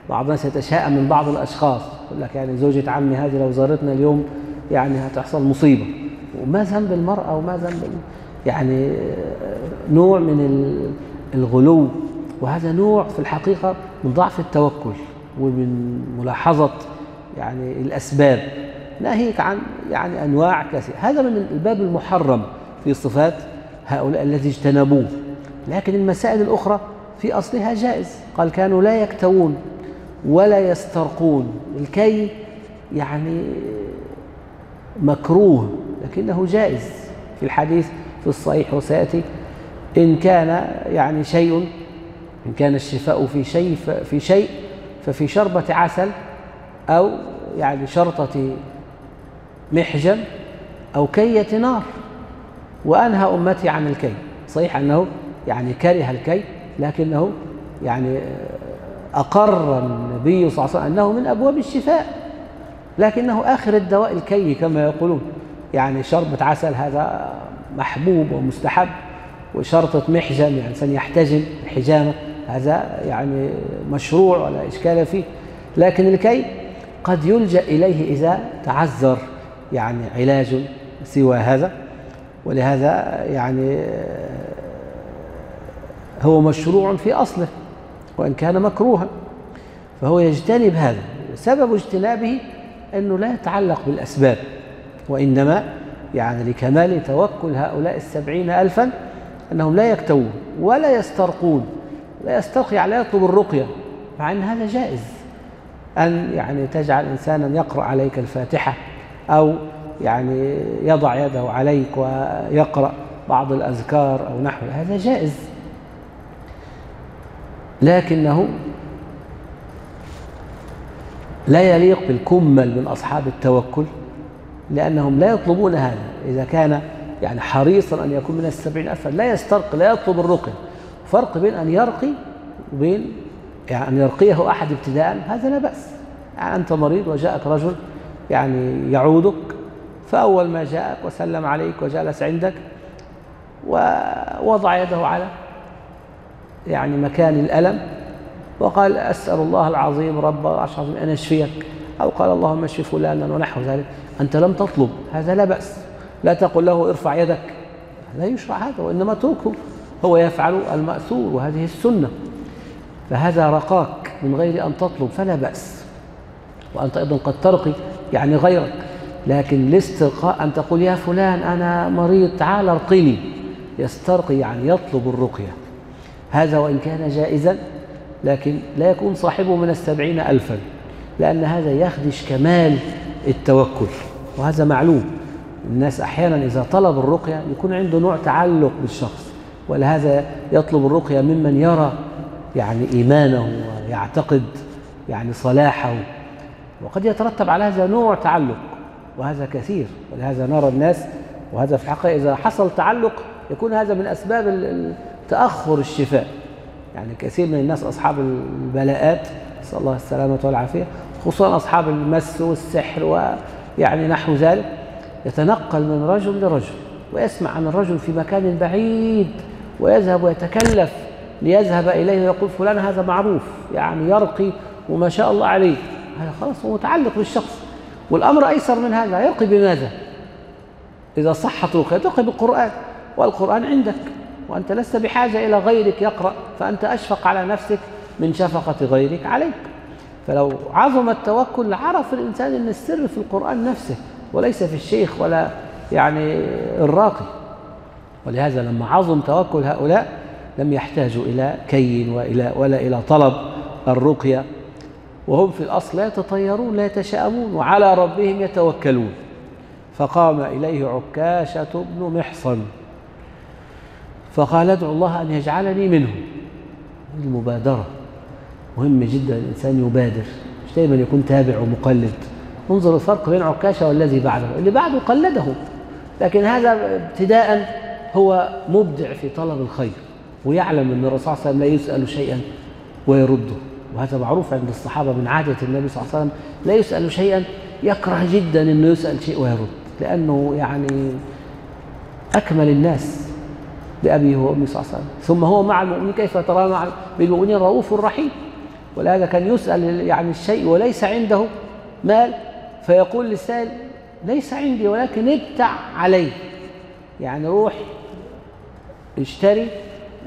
بعض الناس يتشائم من بعض الأشخاص يقول لك يعني زوجة عمي هذه لو زارتنا اليوم يعني هتحصل مصيبة. وما ذنب المرأة وما ذنب يعني نوع من الغلو. وهذا نوع في الحقيقة من ضعف التوكل ومن ملاحظة يعني الأسباب. ناهيك عن يعني أنواع كثيرة. هذا من الباب المحرم في صفات هؤلاء الذي اجتنبوه. لكن المسائل الأخرى في أصلها جائز. قال كانوا لا يكتوون ولا يسترقون. الكي يعني مكروه لكنه جائز. في الحديث في الصحيح وسيأتي إن كان يعني شيء إن كان الشفاء في شيء في شيء ففي شربة عسل أو يعني شرطة محجم أو كية نار وأنهى أمتي عن الكي. صحيح أنه يعني كره الكي لكنه يعني أقر النبي صلى الله عليه وسلم أنه من أبواب الشفاء. لكنه آخر الدواء الكي كما يقولون. يعني شربة عسل هذا محبوب ومستحب وشرطة محجم يعني إنسان يحتجم حجامة هذا يعني مشروع ولا إشكال فيه. لكن الكي قد يلجأ إليه إذا تعذر. يعني علاج سوى هذا ولهذا يعني هو مشروع في أصله وإن كان مكروها. فهو يجتنب هذا. سبب اجتنابه أنه لا يتعلق بالأسباب وإنما يعني لكمال توكل هؤلاء السبعين ألفا أنهم لا يكتوون ولا يسترقون. لا يسترقي على يطلب الرقية مع أن هذا جائز. أن يعني تجعل إنسانا يقرأ عليك الفاتحة أو يعني يضع يده عليك ويقرأ بعض الأذكار أو نحو. هذا جائز. لكنه لا يليق بالكمل من أصحاب التوكل لأنهم لا يطلبون هذا. إذا كان يعني حريصا أن يكون من السبعين ألفا لا يسترق لا يطلب الرقي. فرق بين أن يرقي وبين يعني أن يرقيه أحد ابتداء هذا لا بأس. يعني أنت مريض وجاءك رجل يعني يعودك. فأول ما جاءك وسلم عليك وجلس عندك ووضع يده على يعني مكان الألم وقال أسأل الله العظيم رب العرش العظيم أن يشفيك. أو قال اللهم اشف فلانا ونحو ذلك. أنت لم تطلب. هذا لا بأس. لا تقل له ارفع يدك. لا يشرع هذا وإنما اتركه. هو يفعل المأثور وهذه السنة. فهذا رقاك من غير أن تطلب فلا بأس. وأنت أيضا قد ترقي. يعني غيرك. لكن الاسترقاء أن تقول يا فلان أنا مريض تعال ارقني يسترقي يعني يطلب الرقية. هذا وإن كان جائزا لكن لا يكون صاحبه من السبعين ألفا لأن هذا يخدش كمال التوكل. وهذا معلوم. الناس أحيانا إذا طلب الرقية يكون عنده نوع تعلق بالشخص ولهذا يطلب الرقية ممن يرى يعني إيمانه ويعتقد يعني صلاحه. وقد يترتب على هذا نوع تعلق وهذا كثير ولهذا نرى الناس وهذا في الحقيقة إذا حصل تعلق يكون هذا من أسباب تأخر الشفاء. يعني كثير من الناس أصحاب البلاءات نسأل الله السلامة والعافية خصوصا أصحاب المس والسحر ويعني نحو ذلك يتنقل من رجل لرجل ويسمع عن الرجل في مكان بعيد ويذهب ويتكلف ليذهب إليه ويقول فلان هذا معروف يعني يرقي وما شاء الله عليه. خلاص هو متعلق بالشخص. والأمر أيسر من هذا يرقي بماذا؟ إذا صحت رقية ترقي بالقرآن والقرآن عندك وأنت لست بحاجة إلى غيرك يقرأ فأنت أشفق على نفسك من شفقة غيرك عليك. فلو عظم التوكل عرف الإنسان أن السر في القرآن نفسه وليس في الشيخ ولا يعني الراقي. ولهذا لما عظم توكل هؤلاء لم يحتاجوا إلى كي وإلى ولا إلى طلب الرقية. وهم في الأصل لا يتطيرون لا يتشاءمون وعلى ربهم يتوكلون. فقام إليه عكاشة بن محصن فقال ادعو الله أن يجعلني منهم المبادرة. مهم جدا الإنسان يبادر. مش دايما يكون تابع ومقلد. انظر الفرق بين عكاشة والذي بعده. اللي بعده قلده. لكن هذا ابتداء هو مبدع في طلب الخير ويعلم أن الرسول صلى الله عليه وسلم لا يسأل شيئا ويرده. وهذا معروف عند الصحابة من عادة النبي صلى الله عليه وسلم لا يسأل شيئا يكره جدا أنه يسأل شيء ويرد لأنه يعني أكمل الناس بأبيه وأمه صلى الله عليه وسلم. ثم هو مع المؤمنين كيف ترى مع بالمؤمنين رؤوف رحيم؟ ولهذا كان يسأل يعني الشيء وليس عنده مال فيقول للسائل ليس عندي ولكن ابتع علي. يعني روح اشتري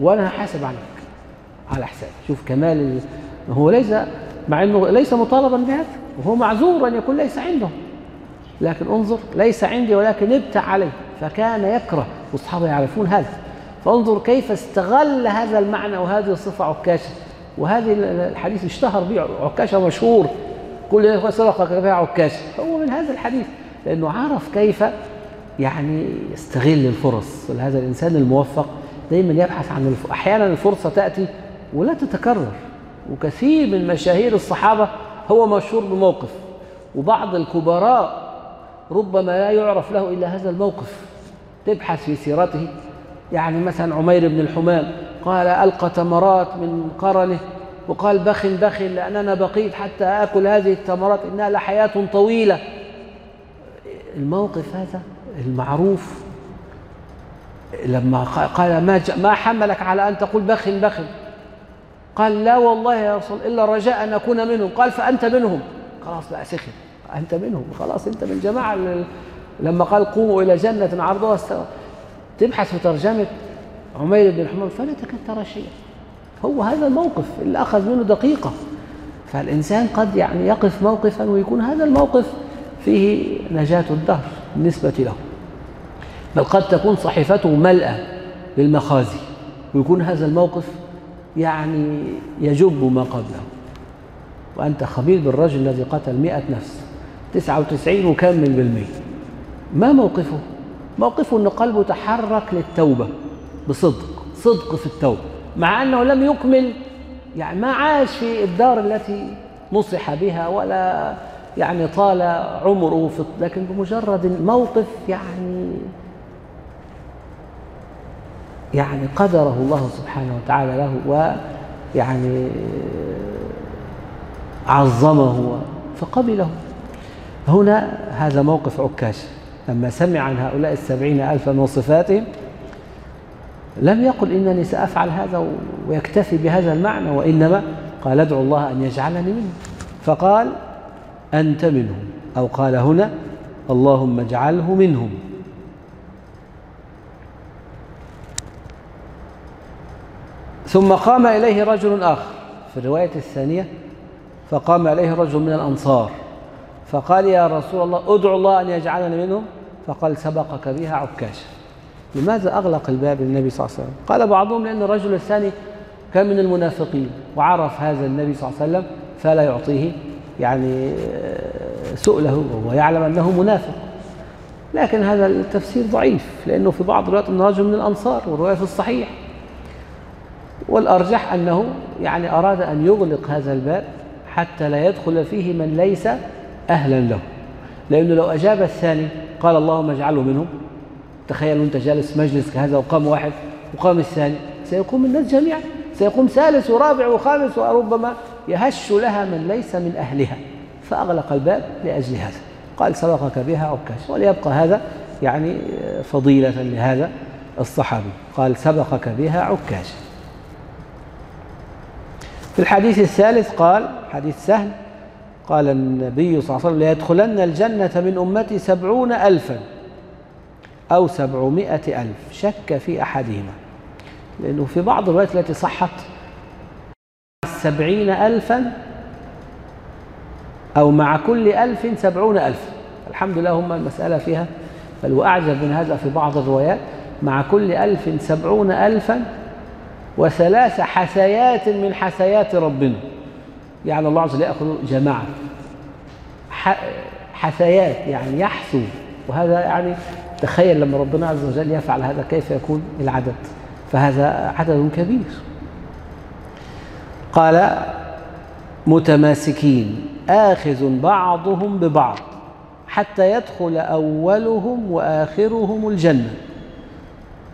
وأنا هحاسب عنك على حساب شوف كمال هو ليس مع إنه ليس مطالبا بهذا وهو معذور أن يكون ليس عنده. لكن انظر ليس عندي ولكن ابتع علي فكان يكره. واصحابه يعرفون هذا. فانظر كيف استغل هذا المعنى وهذه الصفة عكاشة. وهذه الحديث اشتهر به عكاشة مشهور. كل سرقك بها عكاشة. هو من هذا الحديث لأنه عرف كيف يعني يستغل الفرص. ولهذا الإنسان الموفق دايما يبحث عن الف... أحيانا الفرصة تأتي ولا تتكرر. وكثير من مشاهير الصحابة هو مشهور بموقف وبعض الكبراء ربما لا يعرف له إلا هذا الموقف تبحث في سيرته. يعني مثلا عمير بن الحمام قال ألقى تمرات من قرنه وقال بخ بخ لأننا بقيت حتى آكل هذه التمرات إنها لحياة طويلة. الموقف هذا المعروف. لما قال ما, ما حملك على أن تقول بخ بخ قال لا والله يا رسول إلا رجاء أن أكون منهم. قال فأنت منهم. خلاص بقى سخن أنت منهم. خلاص أنت من جماعة لما قال قوموا إلى جنة عرضها السماء تبحث في ترجمة عمير بن فلا تكاد ترى شيئا هو هذا الموقف اللي أخذ منه دقيقة. فالإنسان قد يعني يقف موقفا ويكون هذا الموقف فيه نجاة الدهر بالنسبة له. بل قد تكون صحيفته ملأة بالمخازي ويكون هذا الموقف يعني يجب ما قبله وأنت خبير بالرجل الذي قتل مئة نفس تسعة وتسعين وكمل بالمئة ما موقفه؟ موقفه أن قلبه تحرك للتوبة بصدق صدق في التوبة مع أنه لم يكمل يعني ما عاش في الدار التي نصح بها ولا يعني طال عمره في لكن بمجرد الموقف يعني يعني قدره الله سبحانه وتعالى له ويعني عظمه فقبله. هنا هذا موقف عكاشه لما سمع عن هؤلاء السبعين ألفا وصفاتهم لم يقل إنني سأفعل هذا ويكتفي بهذا المعنى وإنما قال ادعو الله أن يجعلني منه. فقال أنت منهم أو قال هنا اللهم اجعله منهم. ثم قام إليه رجل آخر. في الرواية الثانية فقام إليه رجل من الأنصار فقال يا رسول الله ادعو الله أن يجعلني منهم. فقال سبقك بها عكاشة لماذا أغلق الباب للنبي صلى الله عليه وسلم؟ قال بعضهم لأن الرجل الثاني كان من المنافقين وعرف هذا النبي صلى الله عليه وسلم فلا يعطيه يعني سؤله وهو يعلم أنه منافق. لكن هذا التفسير ضعيف لأنه في بعض الروايات أنه رجل من الأنصار والرواية في الصحيح. والأرجح أنه يعني أراد أن يغلق هذا الباب حتى لا يدخل فيه من ليس أهلا له. لأنه لو أجاب الثاني قال اللهم اجعله منهم. تخيل أنت جالس مجلس كهذا وقام واحد وقام الثاني. سيقوم الناس جميعا. سيقوم ثالث ورابع وخامس وربما يهش لها من ليس من أهلها. فأغلق الباب لأجل هذا. قال سبقك بها عكاش وليبقى هذا يعني فضيلة لهذا الصحابي. قال سبقك بها عكاش في الحديث الثالث قال حديث سهل قال النبي صلى الله عليه وسلم ليدخلن الجنة من أمتي سبعون ألفا أو سبعمائة ألف شك في أحدهما. لأنه في بعض الروايات التي صحت سبعين ألفا أو مع كل ألف سبعون ألف. الحمد لله هم المسألة فيها بل وأعجب من هذا في بعض الروايات مع كل ألف سبعون ألفا وثلاث حسيات من حسيات ربنا. يعني الله عز وجل يأخذ جماعة. حسيات يعني يحثو. وهذا يعني تخيل لما ربنا عز وجل يفعل هذا كيف يكون العدد. فهذا عدد كبير. قال متماسكين. آخذ بعضهم ببعض حتى يدخل أولهم وآخرهم الجنة.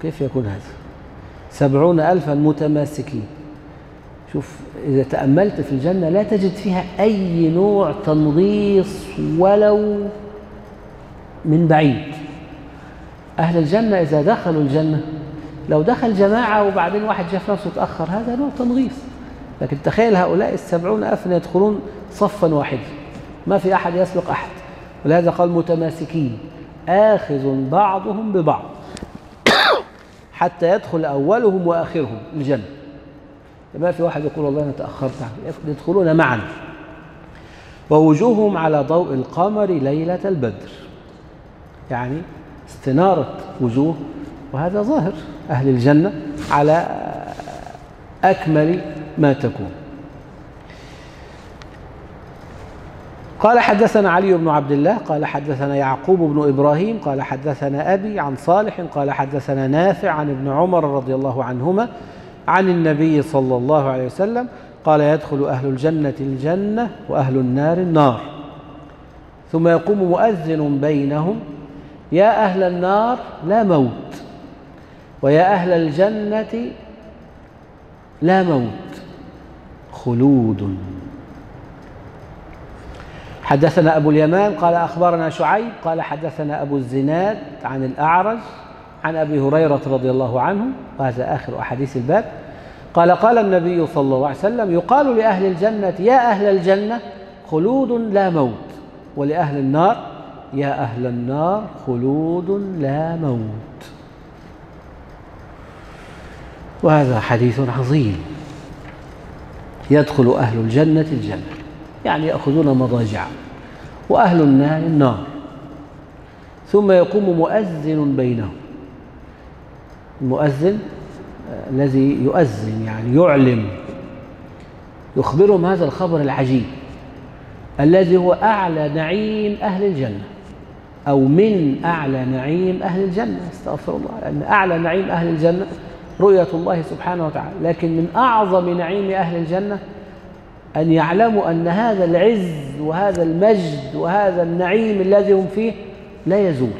كيف يكون هذا؟ سبعون ألفا متماسكين. شوف إذا تأملت في الجنة لا تجد فيها أي نوع تنغيص ولو من بعيد. أهل الجنة إذا دخلوا الجنة لو دخل جماعة وبعدين واحد شاف نفسه تأخر هذا نوع تنغيص. لكن تخيل هؤلاء السبعون ألفا يدخلون صفا واحدا ما في أحد يسبق أحد. ولهذا قال متماسكين آخذ بعضهم ببعض. حتى يدخل أولهم وآخرهم الجنة. ما في واحد يقول والله أنا تأخرت يدخلون معا ووجوههم على ضوء القمر ليلة البدر. يعني استنارة وجوه. وهذا ظاهر. أهل الجنة على أكمل ما تكون. قال حدثنا علي بن عبد الله قال حدثنا يعقوب بن إبراهيم قال حدثنا أبي عن صالح قال حدثنا نافع عن ابن عمر رضي الله عنهما عن النبي صلى الله عليه وسلم قال يدخل أهل الجنة الجنة وأهل النار النار. ثم يقوم مؤذن بينهم يا أهل النار لا موت ويا أهل الجنة لا موت. خلود. حدثنا أبو اليمان قال أخبرنا شعيب قال حدثنا أبو الزناد عن الأعرج عن أبي هريرة رضي الله عنه وهذا آخر أحاديث الباب. قال قال النبي صلى الله عليه وسلم يقال لأهل الجنة يا أهل الجنة خلود لا موت. ولأهل النار يا أهل النار خلود لا موت. وهذا حديث عظيم. يدخل أهل الجنة الجنة. يعني يأخذون مضاجع. وأهل النار النار. ثم يقوم مؤذن بينهم. المؤذن آه، الذي يؤذن يعني يعلم. يخبرهم هذا الخبر العجيب. الذي هو أعلى نعيم أهل الجنة. أو من أعلى نعيم أهل الجنة. استغفر الله. لأن أعلى نعيم أهل الجنة رؤية الله سبحانه وتعالى. لكن من أعظم نعيم أهل الجنة أن يعلموا أن هذا العز وهذا المجد وهذا النعيم الذي هم فيه لا يزول.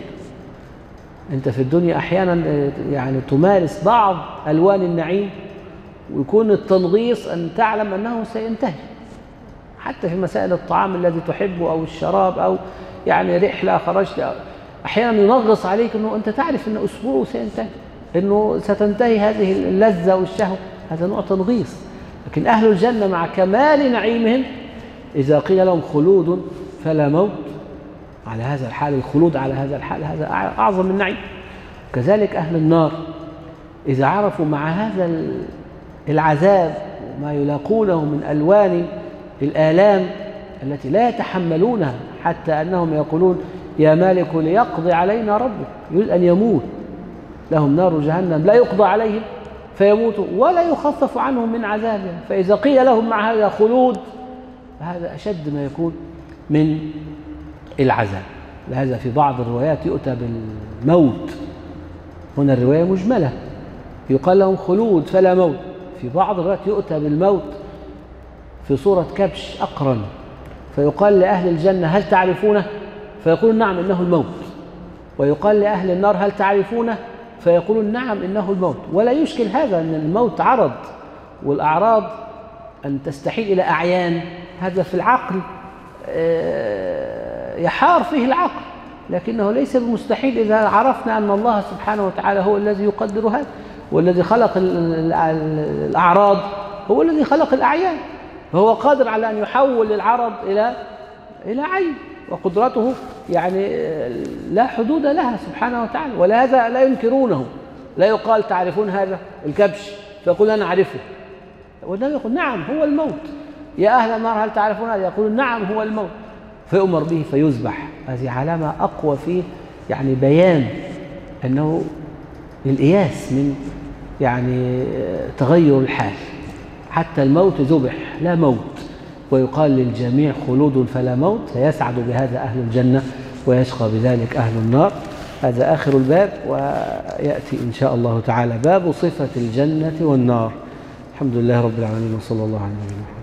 أنت في الدنيا أحيانا يعني تمارس بعض ألوان النعيم ويكون التنغيص أن تعلم أنه سينتهي. حتى في مسائل الطعام الذي تحبه أو الشراب أو يعني رحلة خرجت أحيانا ينغص عليك أنه أنت تعرف أن أسبوعه سينتهي أنه ستنتهي هذه اللذة والشهوة. هذا نوع تنغيص. لكن أهل الجنة مع كمال نعيمهم إذا قيل لهم خلود فلا موت على هذا الحال الخلود على هذا الحال هذا أعظم من نعيم كذلك أهل النار إذا عرفوا مع هذا العذاب وما يلاقونه من ألوان الآلام التي لا يتحملونها حتى أنهم يقولون يا مالك ليقضي علينا ربك يريد أن يموت لهم نار جهنم لا يقضى عليهم. فيموتوا ولا يخفف عنهم من عذابها فإذا قيل لهم مع هذا خلود هذا أشد ما يكون من العذاب. لهذا في بعض الروايات يؤتى بالموت. هنا الرواية مجملة. يقال لهم خلود فلا موت. في بعض الروايات يؤتى بالموت في صورة كبش أقرن. فيقال لأهل الجنة هل تعرفونه؟ فيقولون نعم إنه الموت. ويقال لأهل النار هل تعرفونه؟ فيقولون نعم إنه الموت. ولا يشكل هذا أن الموت عرض والأعراض أن تستحيل إلى أعيان. هذا في العقل يحار فيه العقل. لكنه ليس بمستحيل إذا عرفنا أن الله سبحانه وتعالى هو الذي يقدر هذا والذي خلق الأعراض هو الذي خلق الأعيان. فهو قادر على أن يحول العرض إلى إلى عين. وقدرته يعني لا حدود لها سبحانه وتعالى ولهذا لا ينكرونه. لا يقال تعرفون هذا الكبش؟ فيقول أنا أعرفه. والنبي يقول نعم هو الموت. يا أهل النار هل تعرفون هذا؟ يقول نعم هو الموت. فيؤمر به فيذبح. هذه علامة أقوى في يعني بيان أنه الإياس من يعني تغير الحال. حتى الموت ذبح لا موت. ويقال للجميع خلود فلا موت فيسعد بهذا أهل الجنة ويشقى بذلك أهل النار. هذا آخر الباب ويأتي إن شاء الله تعالى باب صفة الجنة والنار. الحمد لله رب العالمين وصلى الله على نبينا